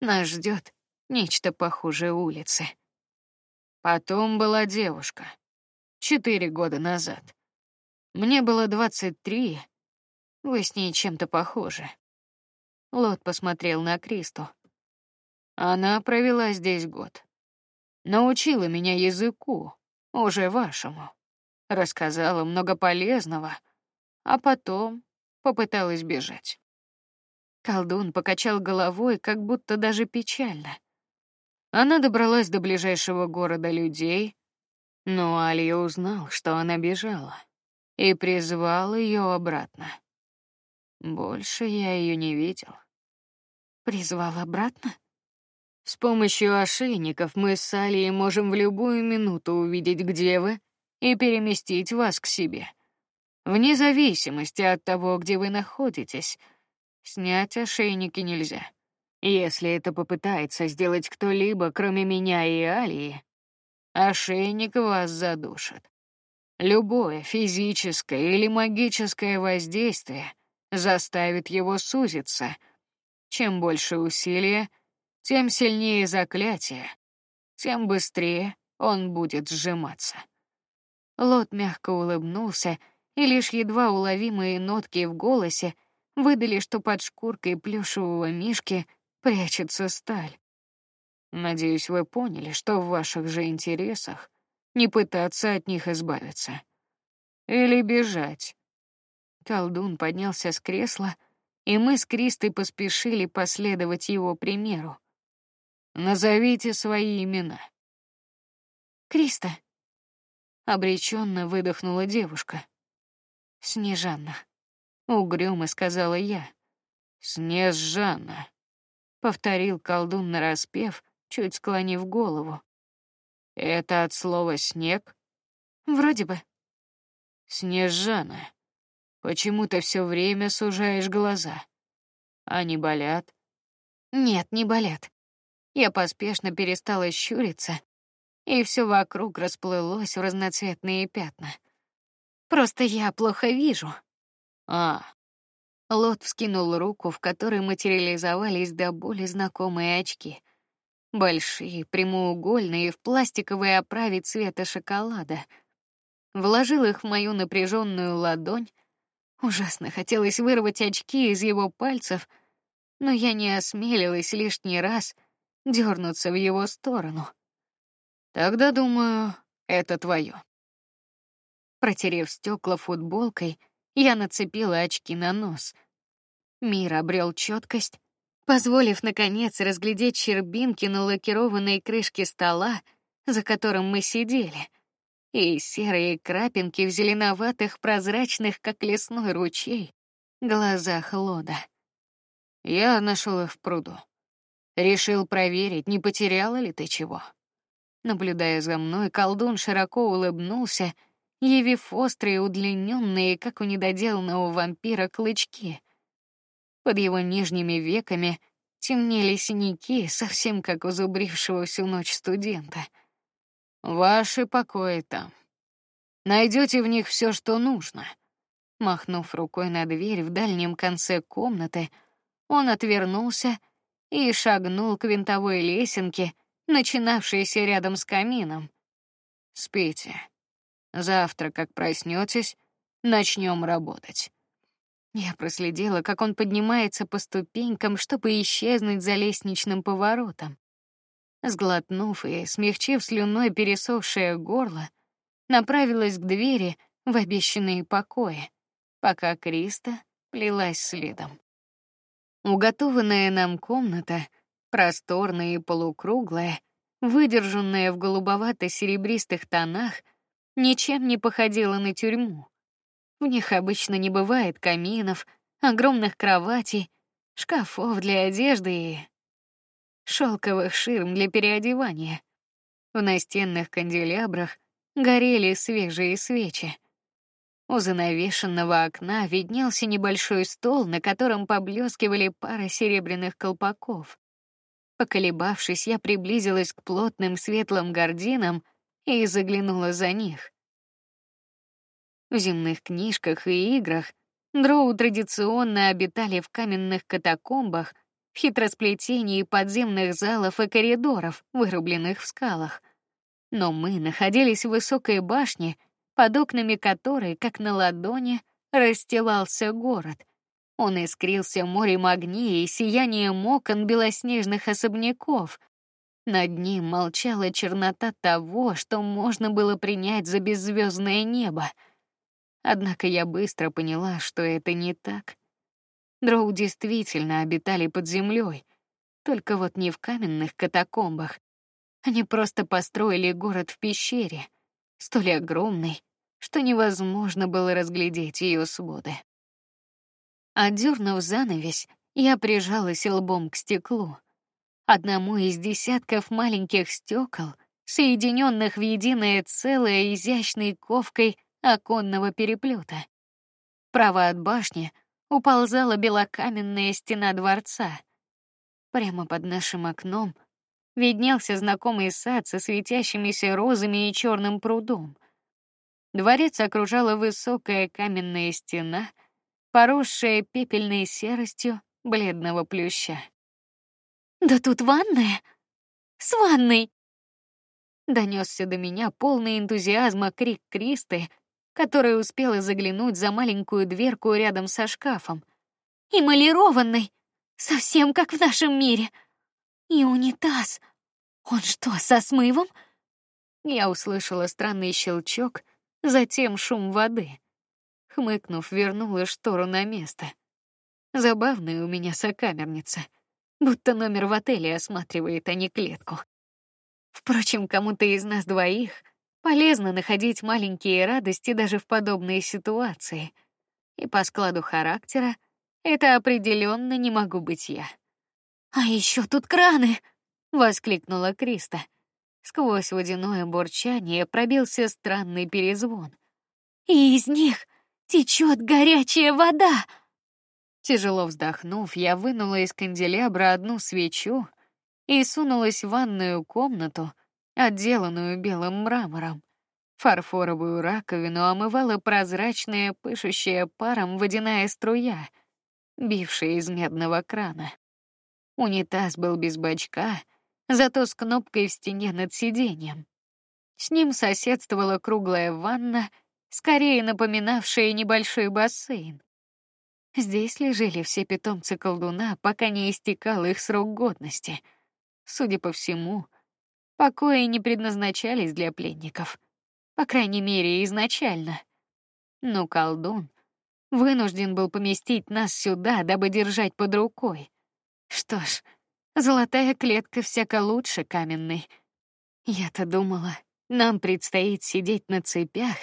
нас ждет нечто похуже улицы. Потом была девушка. Четыре года назад. Мне было двадцать три. Вы с ней чем-то похожи. Лот посмотрел на Кристу. Она провела здесь год. Научила меня языку, уже вашему. Рассказала много полезного, а потом попыталась бежать. Колдун покачал головой, как будто даже печально. Она добралась до ближайшего города людей, но Алия узнал, что она бежала, и призвал ее обратно. Больше я ее не видел. Призвал обратно? С помощью ошейников мы с Алией можем в любую минуту увидеть, где вы, и переместить вас к себе. Вне зависимости от того, где вы находитесь. Снять ошейники нельзя. Если это попытается сделать кто-либо, кроме меня и Алии, ошейник вас задушит. Любое физическое или магическое воздействие заставит его сузиться. Чем больше усилия, тем сильнее заклятие, тем быстрее он будет сжиматься. Лот мягко улыбнулся, и лишь едва уловимые нотки в голосе выдали, что под шкуркой плюшевого мишки прячется сталь. Надеюсь, вы поняли, что в ваших же интересах не пытаться от них избавиться или бежать. Колдун поднялся с кресла, и мы с Кристой поспешили последовать его примеру. Назовите свои имена. Криста. Обреченно выдохнула девушка. Снежанна. Угрюмо сказала я. Снежанна. Повторил колдун на распев, чуть склонив голову. Это от слова снег? Вроде бы. Снежана. Почему ты все время сужаешь глаза? Они болят? Нет, не болят. Я поспешно перестала щуриться, и все вокруг расплылось в разноцветные пятна. Просто я плохо вижу. А. Лот вскинул руку, в которой материализовались до боли знакомые очки. Большие, прямоугольные, в пластиковой оправе цвета шоколада. Вложил их в мою напряженную ладонь. Ужасно хотелось вырвать очки из его пальцев, но я не осмелилась лишний раз дернуться в его сторону. Тогда думаю, это твое. Протерев стекла футболкой, я нацепила очки на нос. Мир обрел четкость, позволив наконец разглядеть щербинки на лакированной крышке стола, за которым мы сидели, и серые крапинки в зеленоватых, прозрачных, как лесной ручей, глазах Лода. Я нашел их в пруду. Решил проверить, не потеряла ли ты чего. Наблюдая за мной, колдун широко улыбнулся явив острые, удлиненные, как у недоделанного вампира, клычки. Под его нижними веками темнели синяки, совсем как у зубрившего всю ночь студента. Ваши покои там. Найдете в них все, что нужно. Махнув рукой на дверь в дальнем конце комнаты, он отвернулся и шагнул к винтовой лесенке, начинавшейся рядом с камином. Спите. Завтра, как проснетесь, начнем работать. Я проследила, как он поднимается по ступенькам, чтобы исчезнуть за лестничным поворотом. Сглотнув и смягчив слюной пересохшее горло, направилась к двери в обещанные покои, пока Криста плелась следом. Уготованная нам комната, просторная и полукруглая, выдержанная в голубовато-серебристых тонах, ничем не походила на тюрьму. В них обычно не бывает каминов, огромных кроватей, шкафов для одежды и шелковых ширм для переодевания. В настенных канделябрах горели свежие свечи. У занавешенного окна виднелся небольшой стол, на котором поблескивали пара серебряных колпаков. Поколебавшись, я приблизилась к плотным светлым гардинам и заглянула за них. В земных книжках и играх дроу традиционно обитали в каменных катакомбах, в хитросплетении подземных залов и коридоров, вырубленных в скалах. Но мы находились в высокой башне, под окнами которой, как на ладони, расстилался город. Он искрился морем огней и сиянием окон белоснежных особняков, над ним молчала чернота того, что можно было принять за беззвездное небо. Однако я быстро поняла, что это не так. Дроу действительно обитали под землей, только вот не в каменных катакомбах. Они просто построили город в пещере, столь огромный, что невозможно было разглядеть ее своды. Отдернув занавесь, я прижалась лбом к стеклу одному из десятков маленьких стекол, соединенных в единое целое изящной ковкой оконного переплета. Право от башни уползала белокаменная стена дворца. Прямо под нашим окном виднелся знакомый сад со светящимися розами и черным прудом. Дворец окружала высокая каменная стена, поросшая пепельной серостью бледного плюща. Да тут ванная. С ванной. Донесся до меня полный энтузиазма крик Кристы, которая успела заглянуть за маленькую дверку рядом со шкафом. Эмалированный, совсем как в нашем мире. И унитаз. Он что, со смывом? Я услышала странный щелчок, затем шум воды. Хмыкнув, вернула штору на место. Забавная у меня сокамерница будто номер в отеле осматривает, а не клетку. Впрочем, кому-то из нас двоих полезно находить маленькие радости даже в подобной ситуации. И по складу характера это определенно не могу быть я. А еще тут краны! воскликнула Криста. Сквозь водяное бурчание пробился странный перезвон. И из них течет горячая вода. Тяжело вздохнув, я вынула из канделябра одну свечу и сунулась в ванную комнату, отделанную белым мрамором. Фарфоровую раковину омывала прозрачная, пышущая паром водяная струя, бившая из медного крана. Унитаз был без бачка, зато с кнопкой в стене над сиденьем. С ним соседствовала круглая ванна, скорее напоминавшая небольшой бассейн. Здесь лежали все питомцы колдуна, пока не истекал их срок годности. Судя по всему, покои не предназначались для пленников, по крайней мере изначально. Но колдун вынужден был поместить нас сюда, дабы держать под рукой. Что ж, золотая клетка всяко лучше каменной. Я-то думала, нам предстоит сидеть на цепях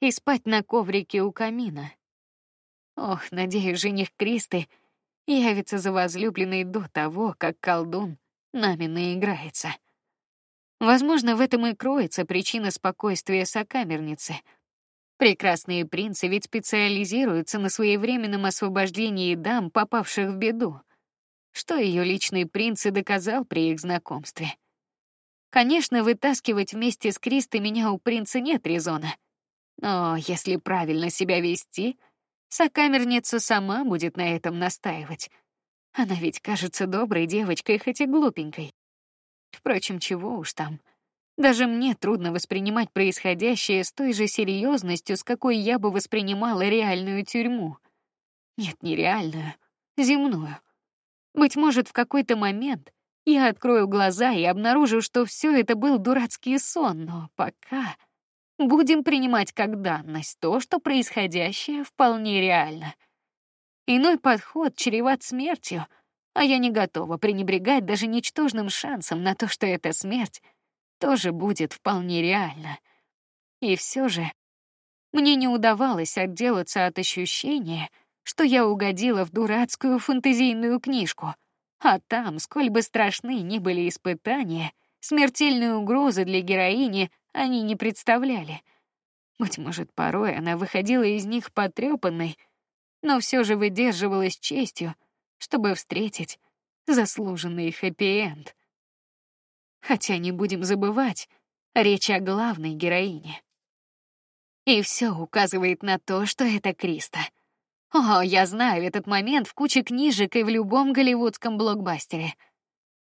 и спать на коврике у камина. Ох, надеюсь, жених Кристы явится за возлюбленной до того, как колдун нами наиграется. Возможно, в этом и кроется причина спокойствия сокамерницы. Прекрасные принцы ведь специализируются на своевременном освобождении дам, попавших в беду, что ее личный принц и доказал при их знакомстве. Конечно, вытаскивать вместе с Кристой меня у принца нет резона, но если правильно себя вести, сокамерница сама будет на этом настаивать. Она ведь кажется доброй девочкой, хоть и глупенькой. Впрочем, чего уж там. Даже мне трудно воспринимать происходящее с той же серьезностью, с какой я бы воспринимала реальную тюрьму. Нет, не реальную, земную. Быть может, в какой-то момент я открою глаза и обнаружу, что все это был дурацкий сон, но пока будем принимать как данность то, что происходящее вполне реально. Иной подход чреват смертью — а я не готова пренебрегать даже ничтожным шансом на то, что эта смерть тоже будет вполне реальна. И все же мне не удавалось отделаться от ощущения, что я угодила в дурацкую фэнтезийную книжку, а там, сколь бы страшны ни были испытания, смертельной угрозы для героини они не представляли. Быть может, порой она выходила из них потрепанной, но все же выдерживала с честью, чтобы встретить заслуженный хэппи-энд. Хотя не будем забывать, речь о главной героине. И все указывает на то, что это Криста. О, я знаю этот момент в куче книжек и в любом голливудском блокбастере.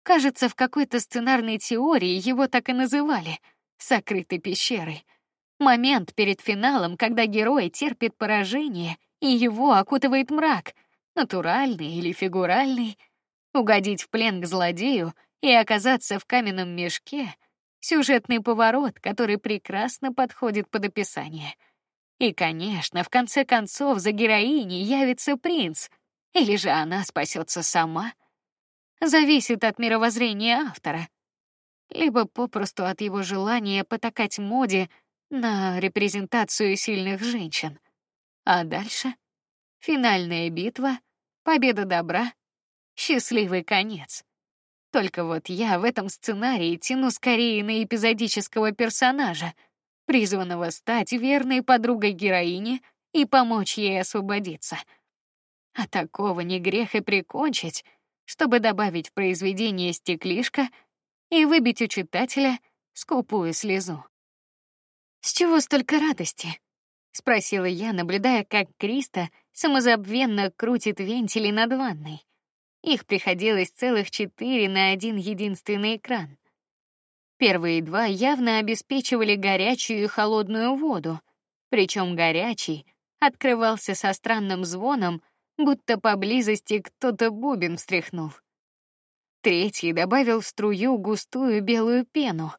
Кажется, в какой-то сценарной теории его так и называли — сокрытой пещерой. Момент перед финалом, когда герой терпит поражение, и его окутывает мрак — натуральный или фигуральный, угодить в плен к злодею и оказаться в каменном мешке — сюжетный поворот, который прекрасно подходит под описание. И, конечно, в конце концов за героиней явится принц, или же она спасется сама. Зависит от мировоззрения автора, либо попросту от его желания потакать моде на репрезентацию сильных женщин. А дальше финальная битва победа добра, счастливый конец. Только вот я в этом сценарии тяну скорее на эпизодического персонажа, призванного стать верной подругой героини и помочь ей освободиться. А такого не грех и прикончить, чтобы добавить в произведение стеклишко и выбить у читателя скупую слезу. С чего столько радости? спросила я, наблюдая, как Криста самозабвенно крутит вентили над ванной. Их приходилось целых четыре на один единственный экран. Первые два явно обеспечивали горячую и холодную воду, причем горячий открывался со странным звоном, будто поблизости кто-то бубен встряхнул. Третий добавил в струю густую белую пену.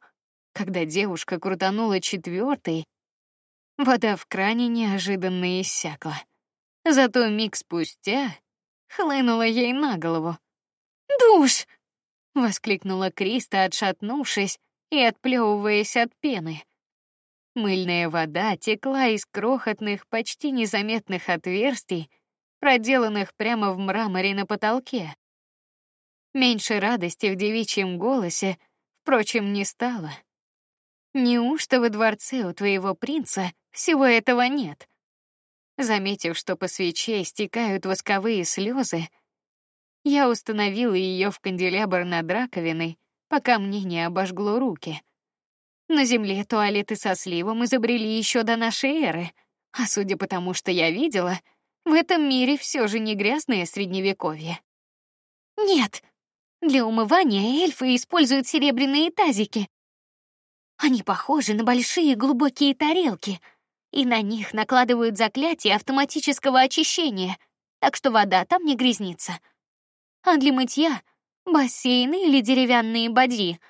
Когда девушка крутанула четвертый, Вода в кране неожиданно иссякла. Зато миг спустя хлынула ей на голову. «Душ!» — воскликнула Криста, отшатнувшись и отплевываясь от пены. Мыльная вода текла из крохотных, почти незаметных отверстий, проделанных прямо в мраморе на потолке. Меньше радости в девичьем голосе, впрочем, не стало. Неужто во дворце у твоего принца всего этого нет? Заметив, что по свече стекают восковые слезы, я установила ее в канделябр над раковиной, пока мне не обожгло руки. На Земле туалеты со сливом изобрели еще до нашей эры, а судя по тому, что я видела, в этом мире все же не грязное средневековье. Нет, для умывания эльфы используют серебряные тазики. Они похожи на большие глубокие тарелки, и на них накладывают заклятие автоматического очищения, так что вода там не грязнится. А для мытья бассейны или деревянные бадьи.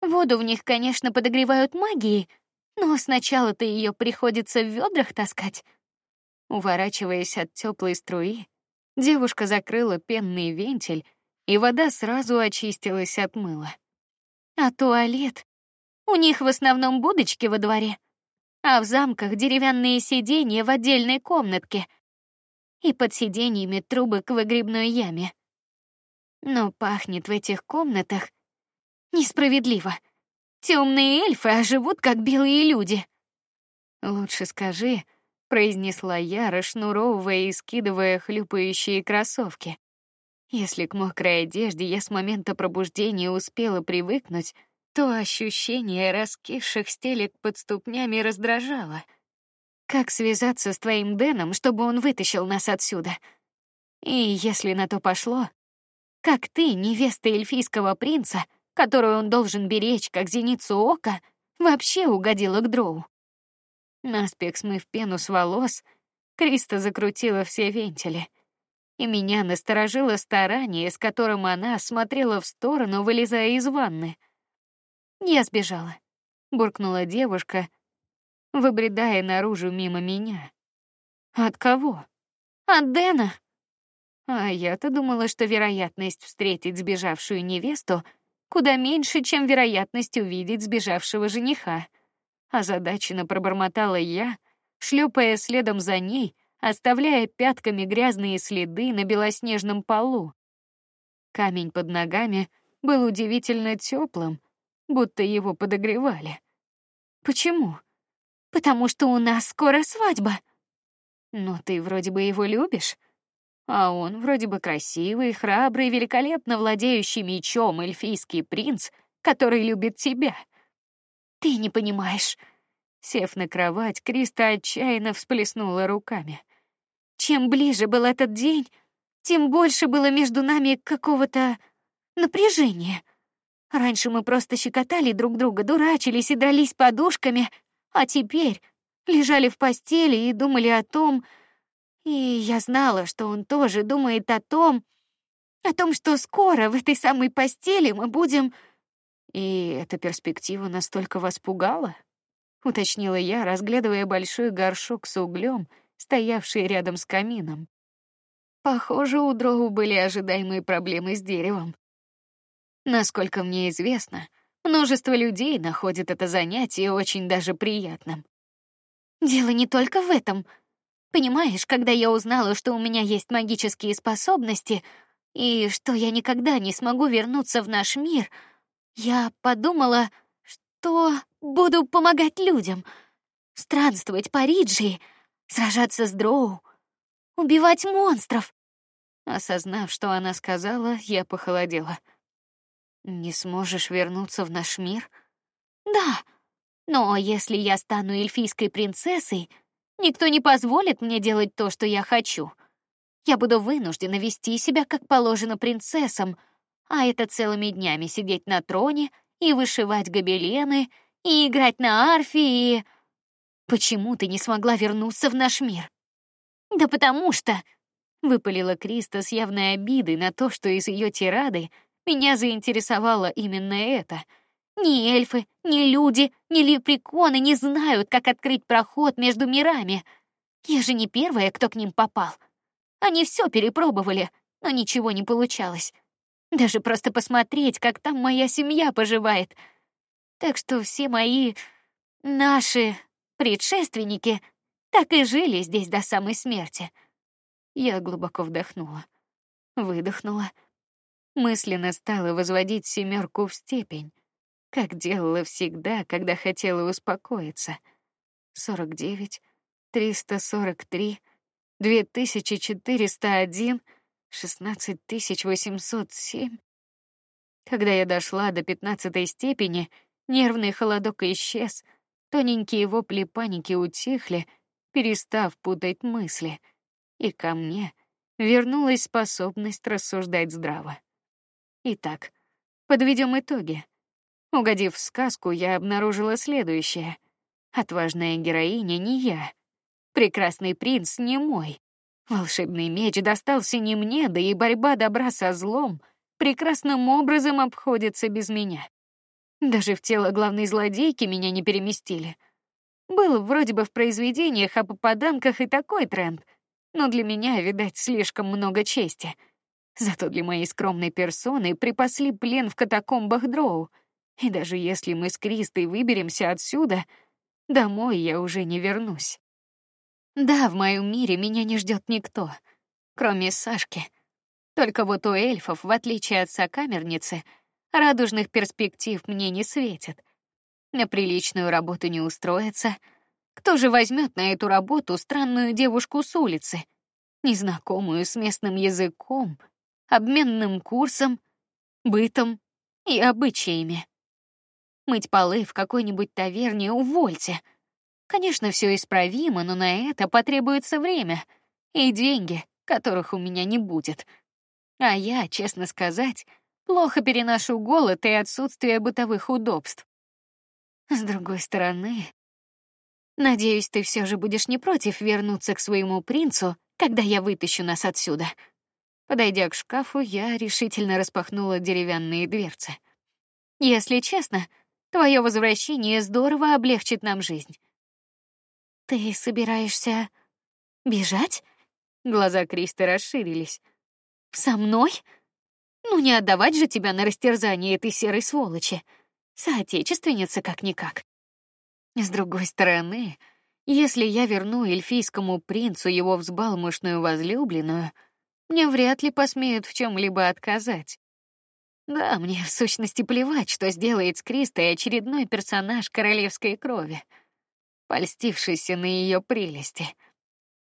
Воду в них, конечно, подогревают магией, но сначала-то ее приходится в ведрах таскать. Уворачиваясь от теплой струи, девушка закрыла пенный вентиль, и вода сразу очистилась от мыла. А туалет? У них в основном будочки во дворе, а в замках деревянные сиденья в отдельной комнатке, и под сиденьями трубы к выгребной яме. Но пахнет в этих комнатах несправедливо. Темные эльфы, а живут как белые люди. Лучше скажи, произнесла я, расшнуровывая и скидывая хлюпающие кроссовки. Если к мокрой одежде я с момента пробуждения успела привыкнуть, то ощущение раскисших стелек под ступнями раздражало. Как связаться с твоим Дэном, чтобы он вытащил нас отсюда? И если на то пошло, как ты, невеста эльфийского принца, которую он должен беречь как зеницу ока, вообще угодила к дроу? Наспех смыв пену с волос, Криста закрутила все вентили, и меня насторожило старание, с которым она смотрела в сторону, вылезая из ванны. Я сбежала, буркнула девушка, выбредая наружу мимо меня. От кого? От Дэна. А я-то думала, что вероятность встретить сбежавшую невесту куда меньше, чем вероятность увидеть сбежавшего жениха. Озадаченно пробормотала я, шлепая следом за ней, оставляя пятками грязные следы на белоснежном полу. Камень под ногами был удивительно теплым, будто его подогревали. Почему? Потому что у нас скоро свадьба. Но ты вроде бы его любишь, а он вроде бы красивый, храбрый, великолепно владеющий мечом эльфийский принц, который любит тебя. Ты не понимаешь. Сев на кровать, Криста отчаянно всплеснула руками. Чем ближе был этот день, тем больше было между нами какого-то напряжения. Раньше мы просто щекотали друг друга, дурачились и дрались подушками, а теперь лежали в постели и думали о том, и я знала, что он тоже думает о том, о том, что скоро в этой самой постели мы будем и эта перспектива настолько вас пугала? уточнила я, разглядывая большой горшок с углем, стоявший рядом с камином. Похоже, у Дроу были ожидаемые проблемы с деревом. Насколько мне известно, множество людей находят это занятие очень даже приятным. Дело не только в этом. Понимаешь, когда я узнала, что у меня есть магические способности и что я никогда не смогу вернуться в наш мир, я подумала, что буду помогать людям, странствовать по Риджи, сражаться с дроу, убивать монстров. Осознав, что она сказала, я похолодела. Не сможешь вернуться в наш мир? Да. Но если я стану эльфийской принцессой, никто не позволит мне делать то, что я хочу. Я буду вынуждена вести себя как положено принцессам, а это целыми днями сидеть на троне и вышивать гобелены и играть на арфе и Почему ты не смогла вернуться в наш мир? Да потому что выпалила Криста с явной обидой на то, что из ее тирады меня заинтересовало именно это. Ни эльфы, ни люди, ни лепреконы не знают, как открыть проход между мирами. Я же не первая, кто к ним попал. Они все перепробовали, но ничего не получалось. Даже просто посмотреть, как там моя семья поживает. Так что все мои наши предшественники так и жили здесь до самой смерти. Я глубоко вдохнула, выдохнула, мысленно стала возводить семерку в степень, как делала всегда, когда хотела успокоиться. Сорок девять, триста сорок три, две тысячи четыреста один — шестнадцать тысяч восемьсот семь. Когда я дошла до пятнадцатой степени, Нервный холодок исчез, тоненькие вопли паники утихли, перестав путать мысли, и ко мне вернулась способность рассуждать здраво. Итак, подведем итоги. Угодив в сказку, я обнаружила следующее: отважная героиня не я, прекрасный принц не мой, волшебный меч достался не мне, да и борьба добра со злом прекрасным образом обходится без меня. Даже в тело главной злодейки меня не переместили. Был вроде бы в произведениях о попаданках и такой тренд, но для меня, видать, слишком много чести. Зато для моей скромной персоны припасли плен в катакомбах Дроу. И даже если мы с Кристой выберемся отсюда, домой я уже не вернусь. Да, в моем мире меня не ждет никто, кроме Сашки. Только вот у эльфов, в отличие от сокамерницы, радужных перспектив мне не светит. На приличную работу не устроиться. Кто же возьмет на эту работу странную девушку с улицы, незнакомую с местным языком, обменным курсом, бытом и обычаями? Мыть полы в какой-нибудь таверне увольте. Конечно, все исправимо, но на это потребуется время и деньги, которых у меня не будет. А я, честно сказать, плохо переношу голод и отсутствие бытовых удобств. С другой стороны, надеюсь, ты все же будешь не против вернуться к своему принцу, когда я вытащу нас отсюда. Подойдя к шкафу, я решительно распахнула деревянные дверцы. Если честно, твое возвращение здорово облегчит нам жизнь. Ты собираешься бежать? Глаза Криста расширились. Со мной? Ну не отдавать же тебя на растерзание этой серой сволочи. Соотечественница как никак. С другой стороны, если я верну эльфийскому принцу его взбалмошную возлюбленную, мне вряд ли посмеют в чем либо отказать. Да, мне в сущности плевать, что сделает с Кристой очередной персонаж королевской крови, польстившийся на ее прелести.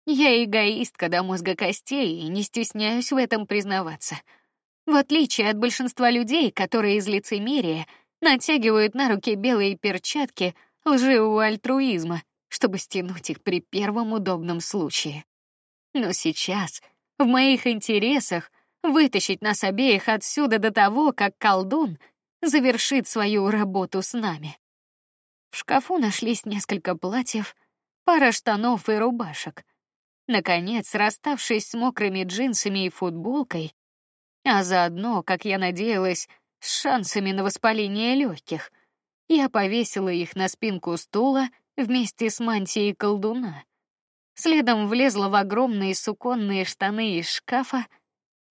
Я эгоистка до мозга костей и не стесняюсь в этом признаваться. В отличие от большинства людей, которые из лицемерия натягивают на руки белые перчатки лживого альтруизма, чтобы стянуть их при первом удобном случае. Но сейчас в моих интересах вытащить нас обеих отсюда до того, как колдун завершит свою работу с нами. Шкафу нашлись несколько платьев, пара штанов и рубашек. Наконец, расставшись с мокрыми джинсами и футболкой, а заодно, как я надеялась, с шансами на воспаление легких, я повесила их на спинку стула вместе с мантией колдуна. Следом влезла в огромные суконные штаны из шкафа.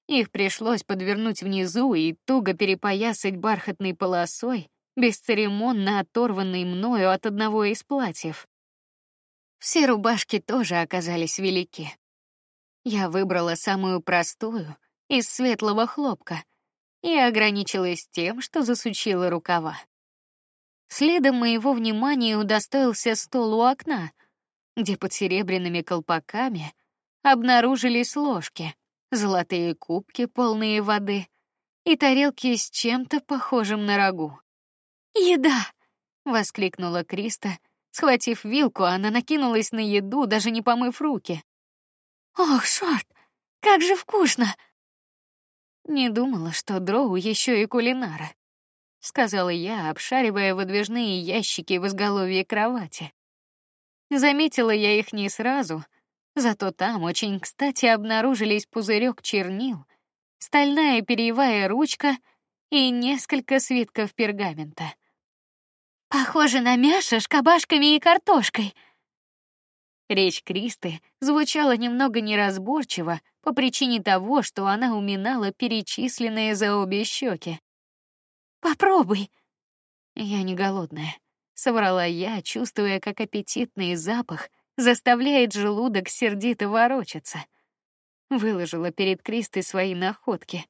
Их пришлось подвернуть внизу и туго перепоясать бархатной полосой, бесцеремонно оторванной мною от одного из платьев. Все рубашки тоже оказались велики. Я выбрала самую простую из светлого хлопка и ограничилась тем, что засучила рукава. Следом моего внимания удостоился стол у окна, где под серебряными колпаками обнаружились ложки, золотые кубки полные воды и тарелки с чем-то похожим на рагу. Еда! воскликнула Криста, Схватив вилку, она накинулась на еду, даже не помыв руки. Ох, шорт, как же вкусно! Не думала, что дроу еще и кулинара, сказала я, обшаривая выдвижные ящики в изголовье кровати. Заметила я их не сразу, зато там очень кстати обнаружились пузырек чернил, стальная перьевая ручка и несколько свитков пергамента. Похоже на мясо с кабашками и картошкой. Речь Кристы звучала немного неразборчиво по причине того, что она уминала перечисленные за обе щеки. Попробуй. Я не голодная, соврала я, чувствуя, как аппетитный запах заставляет желудок сердито ворочаться. Выложила перед Кристой свои находки.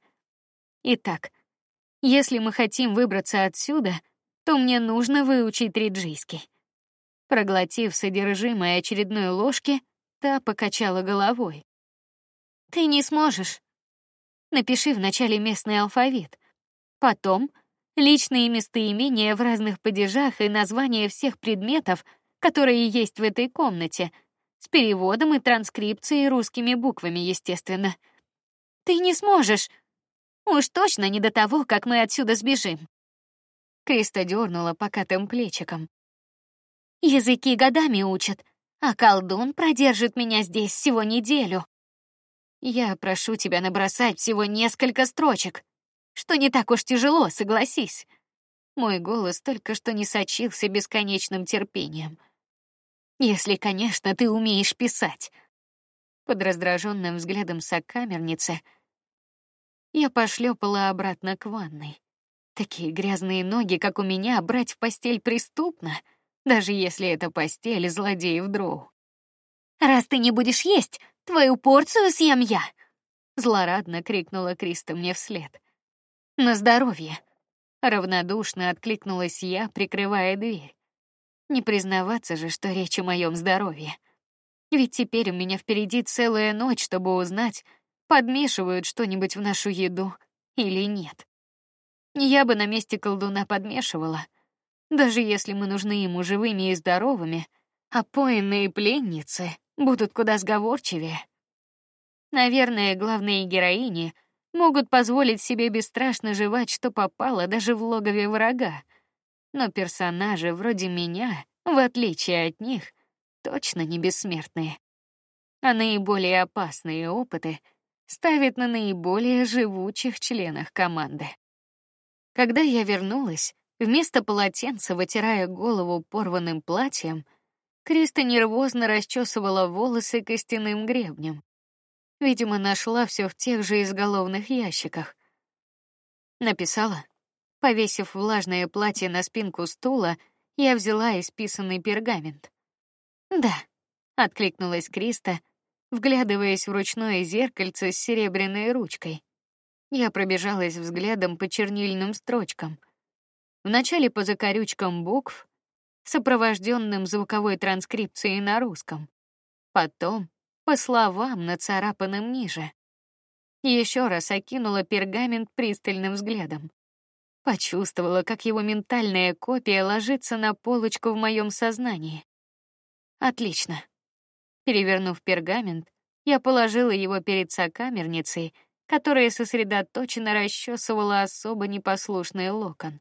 Итак, если мы хотим выбраться отсюда, то мне нужно выучить риджийский. Проглотив содержимое очередной ложки, та покачала головой. Ты не сможешь. Напиши вначале местный алфавит, потом личные местоимения в разных падежах и названия всех предметов, которые есть в этой комнате, с переводом и транскрипцией русскими буквами, естественно. Ты не сможешь. Уж точно не до того, как мы отсюда сбежим. Криста дернула покатым плечиком. Языки годами учат, а колдун продержит меня здесь всего неделю. Я прошу тебя набросать всего несколько строчек, что не так уж тяжело, согласись. Мой голос только что не сочился бесконечным терпением. Если, конечно, ты умеешь писать. Под раздраженным взглядом сокамерницы я пошлепала обратно к ванной. Такие грязные ноги, как у меня, брать в постель преступно, даже если это постель злодеев дроу. Раз ты не будешь есть, твою порцию съем я. Злорадно крикнула Криста мне вслед. На здоровье. Равнодушно откликнулась я, прикрывая дверь. Не признаваться же, что речь о моем здоровье. Ведь теперь у меня впереди целая ночь, чтобы узнать, подмешивают что-нибудь в нашу еду или нет. Я бы на месте колдуна подмешивала, даже если мы нужны ему живыми и здоровыми, а поенные пленницы будут куда сговорчивее. Наверное, главные героини могут позволить себе бесстрашно жевать, что попало, даже в логове врага. Но персонажи вроде меня, в отличие от них, точно не бессмертные. А наиболее опасные опыты ставят на наиболее живучих членах команды. Когда я вернулась, вместо полотенца вытирая голову порванным платьем, Криста нервозно расчесывала волосы костяным гребнем. Видимо, нашла все в тех же изголовных ящиках. Написала, повесив влажное платье на спинку стула, я взяла исписанный пергамент. Да, откликнулась Криста, вглядываясь в ручное зеркальце с серебряной ручкой. Я пробежалась взглядом по чернильным строчкам. Вначале по закорючкам букв, сопровожденным звуковой транскрипцией на русском. Потом по словам, нацарапанным ниже. Еще раз окинула пергамент пристальным взглядом. Почувствовала, как его ментальная копия ложится на полочку в моем сознании. Отлично. Перевернув пергамент, я положила его перед сокамерницей, которая сосредоточенно расчесывала особо непослушный локон.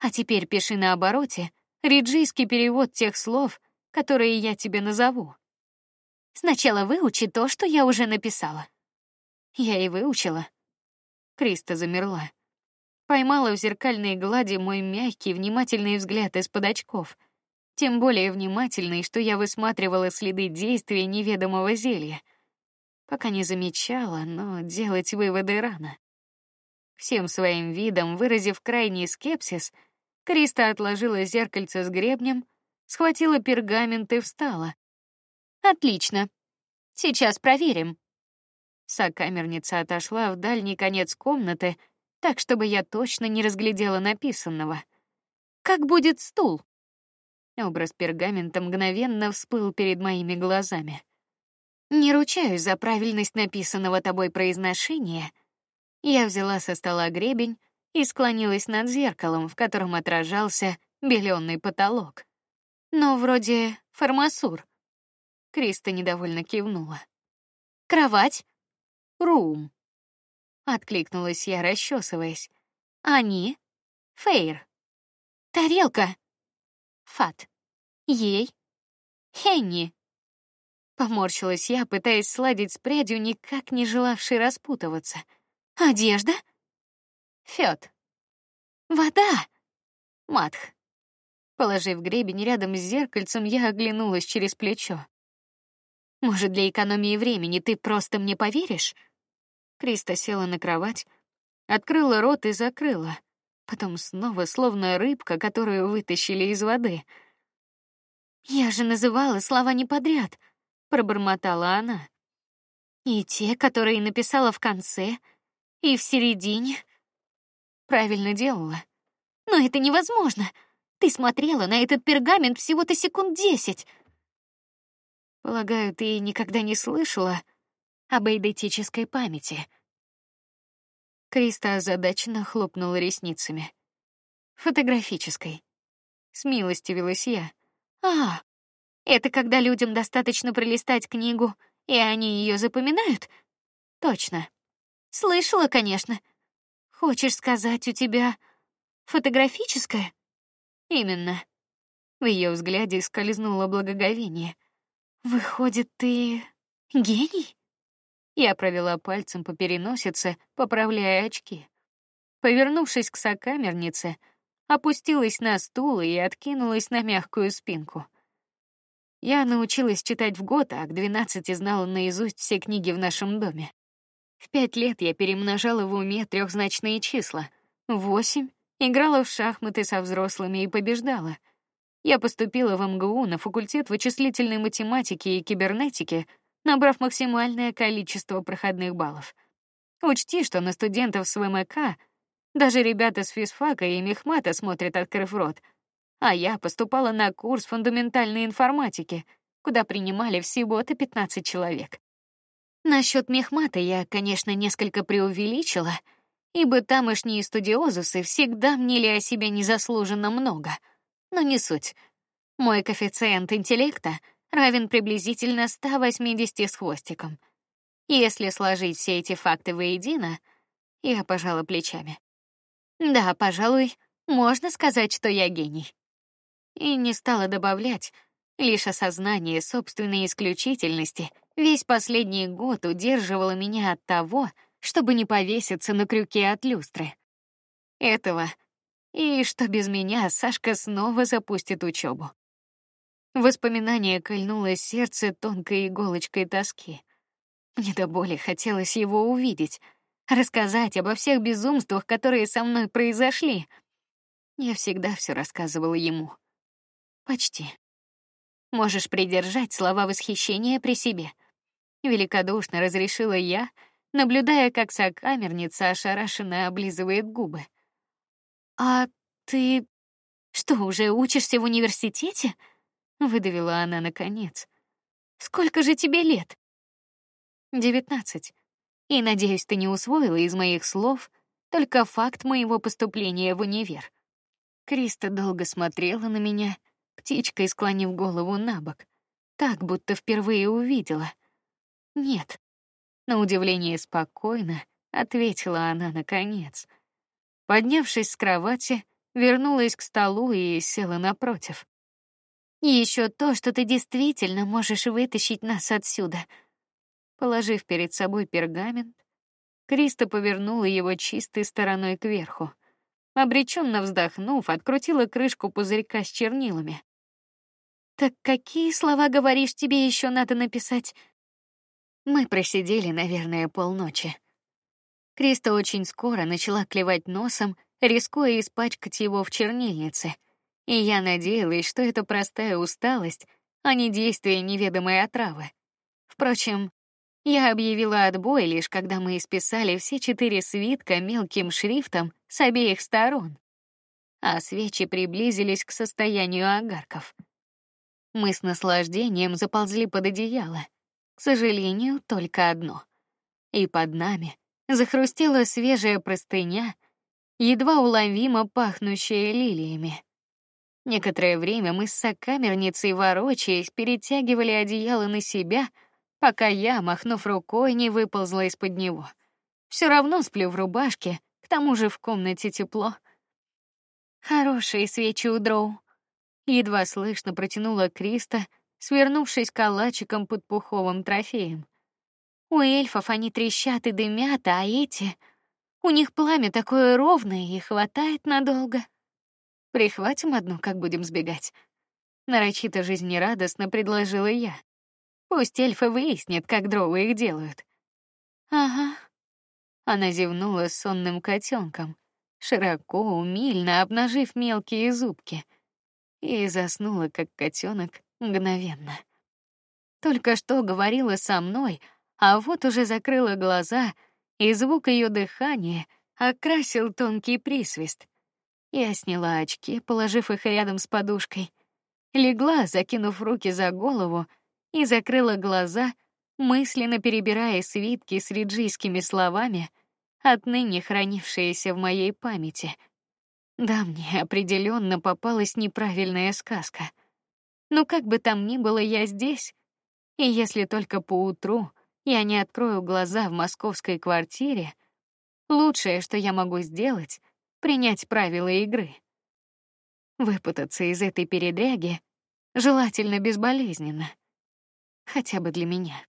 А теперь пиши на обороте риджийский перевод тех слов, которые я тебе назову. Сначала выучи то, что я уже написала. Я и выучила. Криста замерла. Поймала в зеркальной глади мой мягкий, внимательный взгляд из-под очков. Тем более внимательный, что я высматривала следы действия неведомого зелья. Пока не замечала, но делать выводы рано. Всем своим видом выразив крайний скепсис, Криста отложила зеркальце с гребнем, схватила пергамент и встала, Отлично. Сейчас проверим. Сокамерница отошла в дальний конец комнаты, так чтобы я точно не разглядела написанного. Как будет стул? Образ пергамента мгновенно всплыл перед моими глазами. Не ручаюсь за правильность написанного тобой произношения. Я взяла со стола гребень и склонилась над зеркалом, в котором отражался белёный потолок. Но вроде формасур. Криста недовольно кивнула. Кровать. Рум. Откликнулась я, расчесываясь. Они. Фейр. Тарелка. Фат. Ей. Хенни. Поморщилась я, пытаясь сладить с прядью, никак не желавшей распутываться. Одежда. Фёд. Вода. Матх. Положив гребень рядом с зеркальцем, я оглянулась через плечо. Может, для экономии времени ты просто мне поверишь? Криста села на кровать, открыла рот и закрыла, потом снова, словно рыбка, которую вытащили из воды. Я же называла слова не подряд, пробормотала она. И те, которые написала в конце, и в середине. Правильно делала. Но это невозможно. Ты смотрела на этот пергамент всего-то секунд десять. Полагаю, ты никогда не слышала об эйдетической памяти. Криста озадаченно хлопнула ресницами. Фотографической. Смилостивилась я. А, это когда людям достаточно пролистать книгу, и они ее запоминают? Точно. Слышала, конечно. Хочешь сказать, у тебя фотографическая? Именно. В ее взгляде скользнуло благоговение. Выходит, ты гений? Я провела пальцем по переносице, поправляя очки. Повернувшись к сокамернице, опустилась на стул и откинулась на мягкую спинку. Я научилась читать в год, а к двенадцати знала наизусть все книги в нашем доме. В пять лет я перемножала в уме трехзначные числа. Восемь играла в шахматы со взрослыми и побеждала. Я поступила в МГУ на факультет вычислительной математики и кибернетики, набрав максимальное количество проходных баллов. Учти, что на студентов с ВМК даже ребята с физфака и мехмата смотрят открыв рот. А я поступала на курс фундаментальной информатики, куда принимали всего-то 15 человек. Насчет мехмата я, конечно, несколько преувеличила, ибо тамошние студиозусы всегда мнили о себе незаслуженно много. Но не суть. Мой коэффициент интеллекта равен приблизительно 180 с хвостиком. Если сложить все эти факты воедино, я пожала плечами. Да, пожалуй, можно сказать, что я гений. И не стала добавлять, лишь осознание собственной исключительности весь последний год удерживало меня от того, чтобы не повеситься на крюке от люстры. Этого и что без меня Сашка снова запустит учебу. Воспоминание кольнуло сердце тонкой иголочкой тоски. Мне до боли хотелось его увидеть, рассказать обо всех безумствах, которые со мной произошли. Я всегда все рассказывала ему. Почти. Можешь придержать слова восхищения при себе. Великодушно разрешила я, наблюдая, как сокамерница ошарашенно облизывает губы. А ты что, уже учишься в университете? выдавила она наконец. Сколько же тебе лет? Девятнадцать. И надеюсь, ты не усвоила из моих слов только факт моего поступления в универ. Криста долго смотрела на меня, птичкой склонив голову на бок, так будто впервые увидела. Нет. На удивление спокойно ответила она наконец. Поднявшись с кровати, вернулась к столу и села напротив. И еще то, что ты действительно можешь вытащить нас отсюда. Положив перед собой пергамент, Криста повернула его чистой стороной кверху. Обреченно вздохнув, открутила крышку пузырька с чернилами. Так какие слова говоришь, тебе еще надо написать? Мы просидели, наверное, полночи. Криста очень скоро начала клевать носом, рискуя испачкать его в чернильнице, и я надеялась, что это простая усталость, а не действие неведомой отравы. Впрочем, я объявила отбой лишь когда мы исписали все четыре свитка мелким шрифтом с обеих сторон, а свечи приблизились к состоянию огарков. Мы с наслаждением заползли под одеяло. К сожалению, только одно. И под нами захрустела свежая простыня, едва уловимо пахнущая лилиями. Некоторое время мы с сокамерницей ворочаясь перетягивали одеяло на себя, пока я, махнув рукой, не выползла из-под него. Все равно сплю в рубашке, к тому же в комнате тепло. Хорошие свечи у дроу, едва слышно протянула Криста, свернувшись калачиком под пуховым трофеем. У эльфов они трещат и дымят, а эти у них пламя такое ровное и хватает надолго. Прихватим одну, как будем сбегать. Нарочито жизнерадостно предложила я. Пусть эльфы выяснят, как дровы их делают. Ага. Она зевнула сонным котенком, широко, умильно обнажив мелкие зубки и заснула, как котенок, мгновенно. Только что говорила со мной, а вот уже закрыла глаза, и звук ее дыхания окрасил тонкий присвист. Я сняла очки, положив их рядом с подушкой, легла, закинув руки за голову, и закрыла глаза, мысленно перебирая свитки с риджийскими словами, отныне хранившиеся в моей памяти. Да, мне определенно попалась неправильная сказка. Но как бы там ни было, я здесь. И если только по утру я не открою глаза в московской квартире, лучшее, что я могу сделать, принять правила игры. Выпутаться из этой передряги, желательно безболезненно, хотя бы для меня.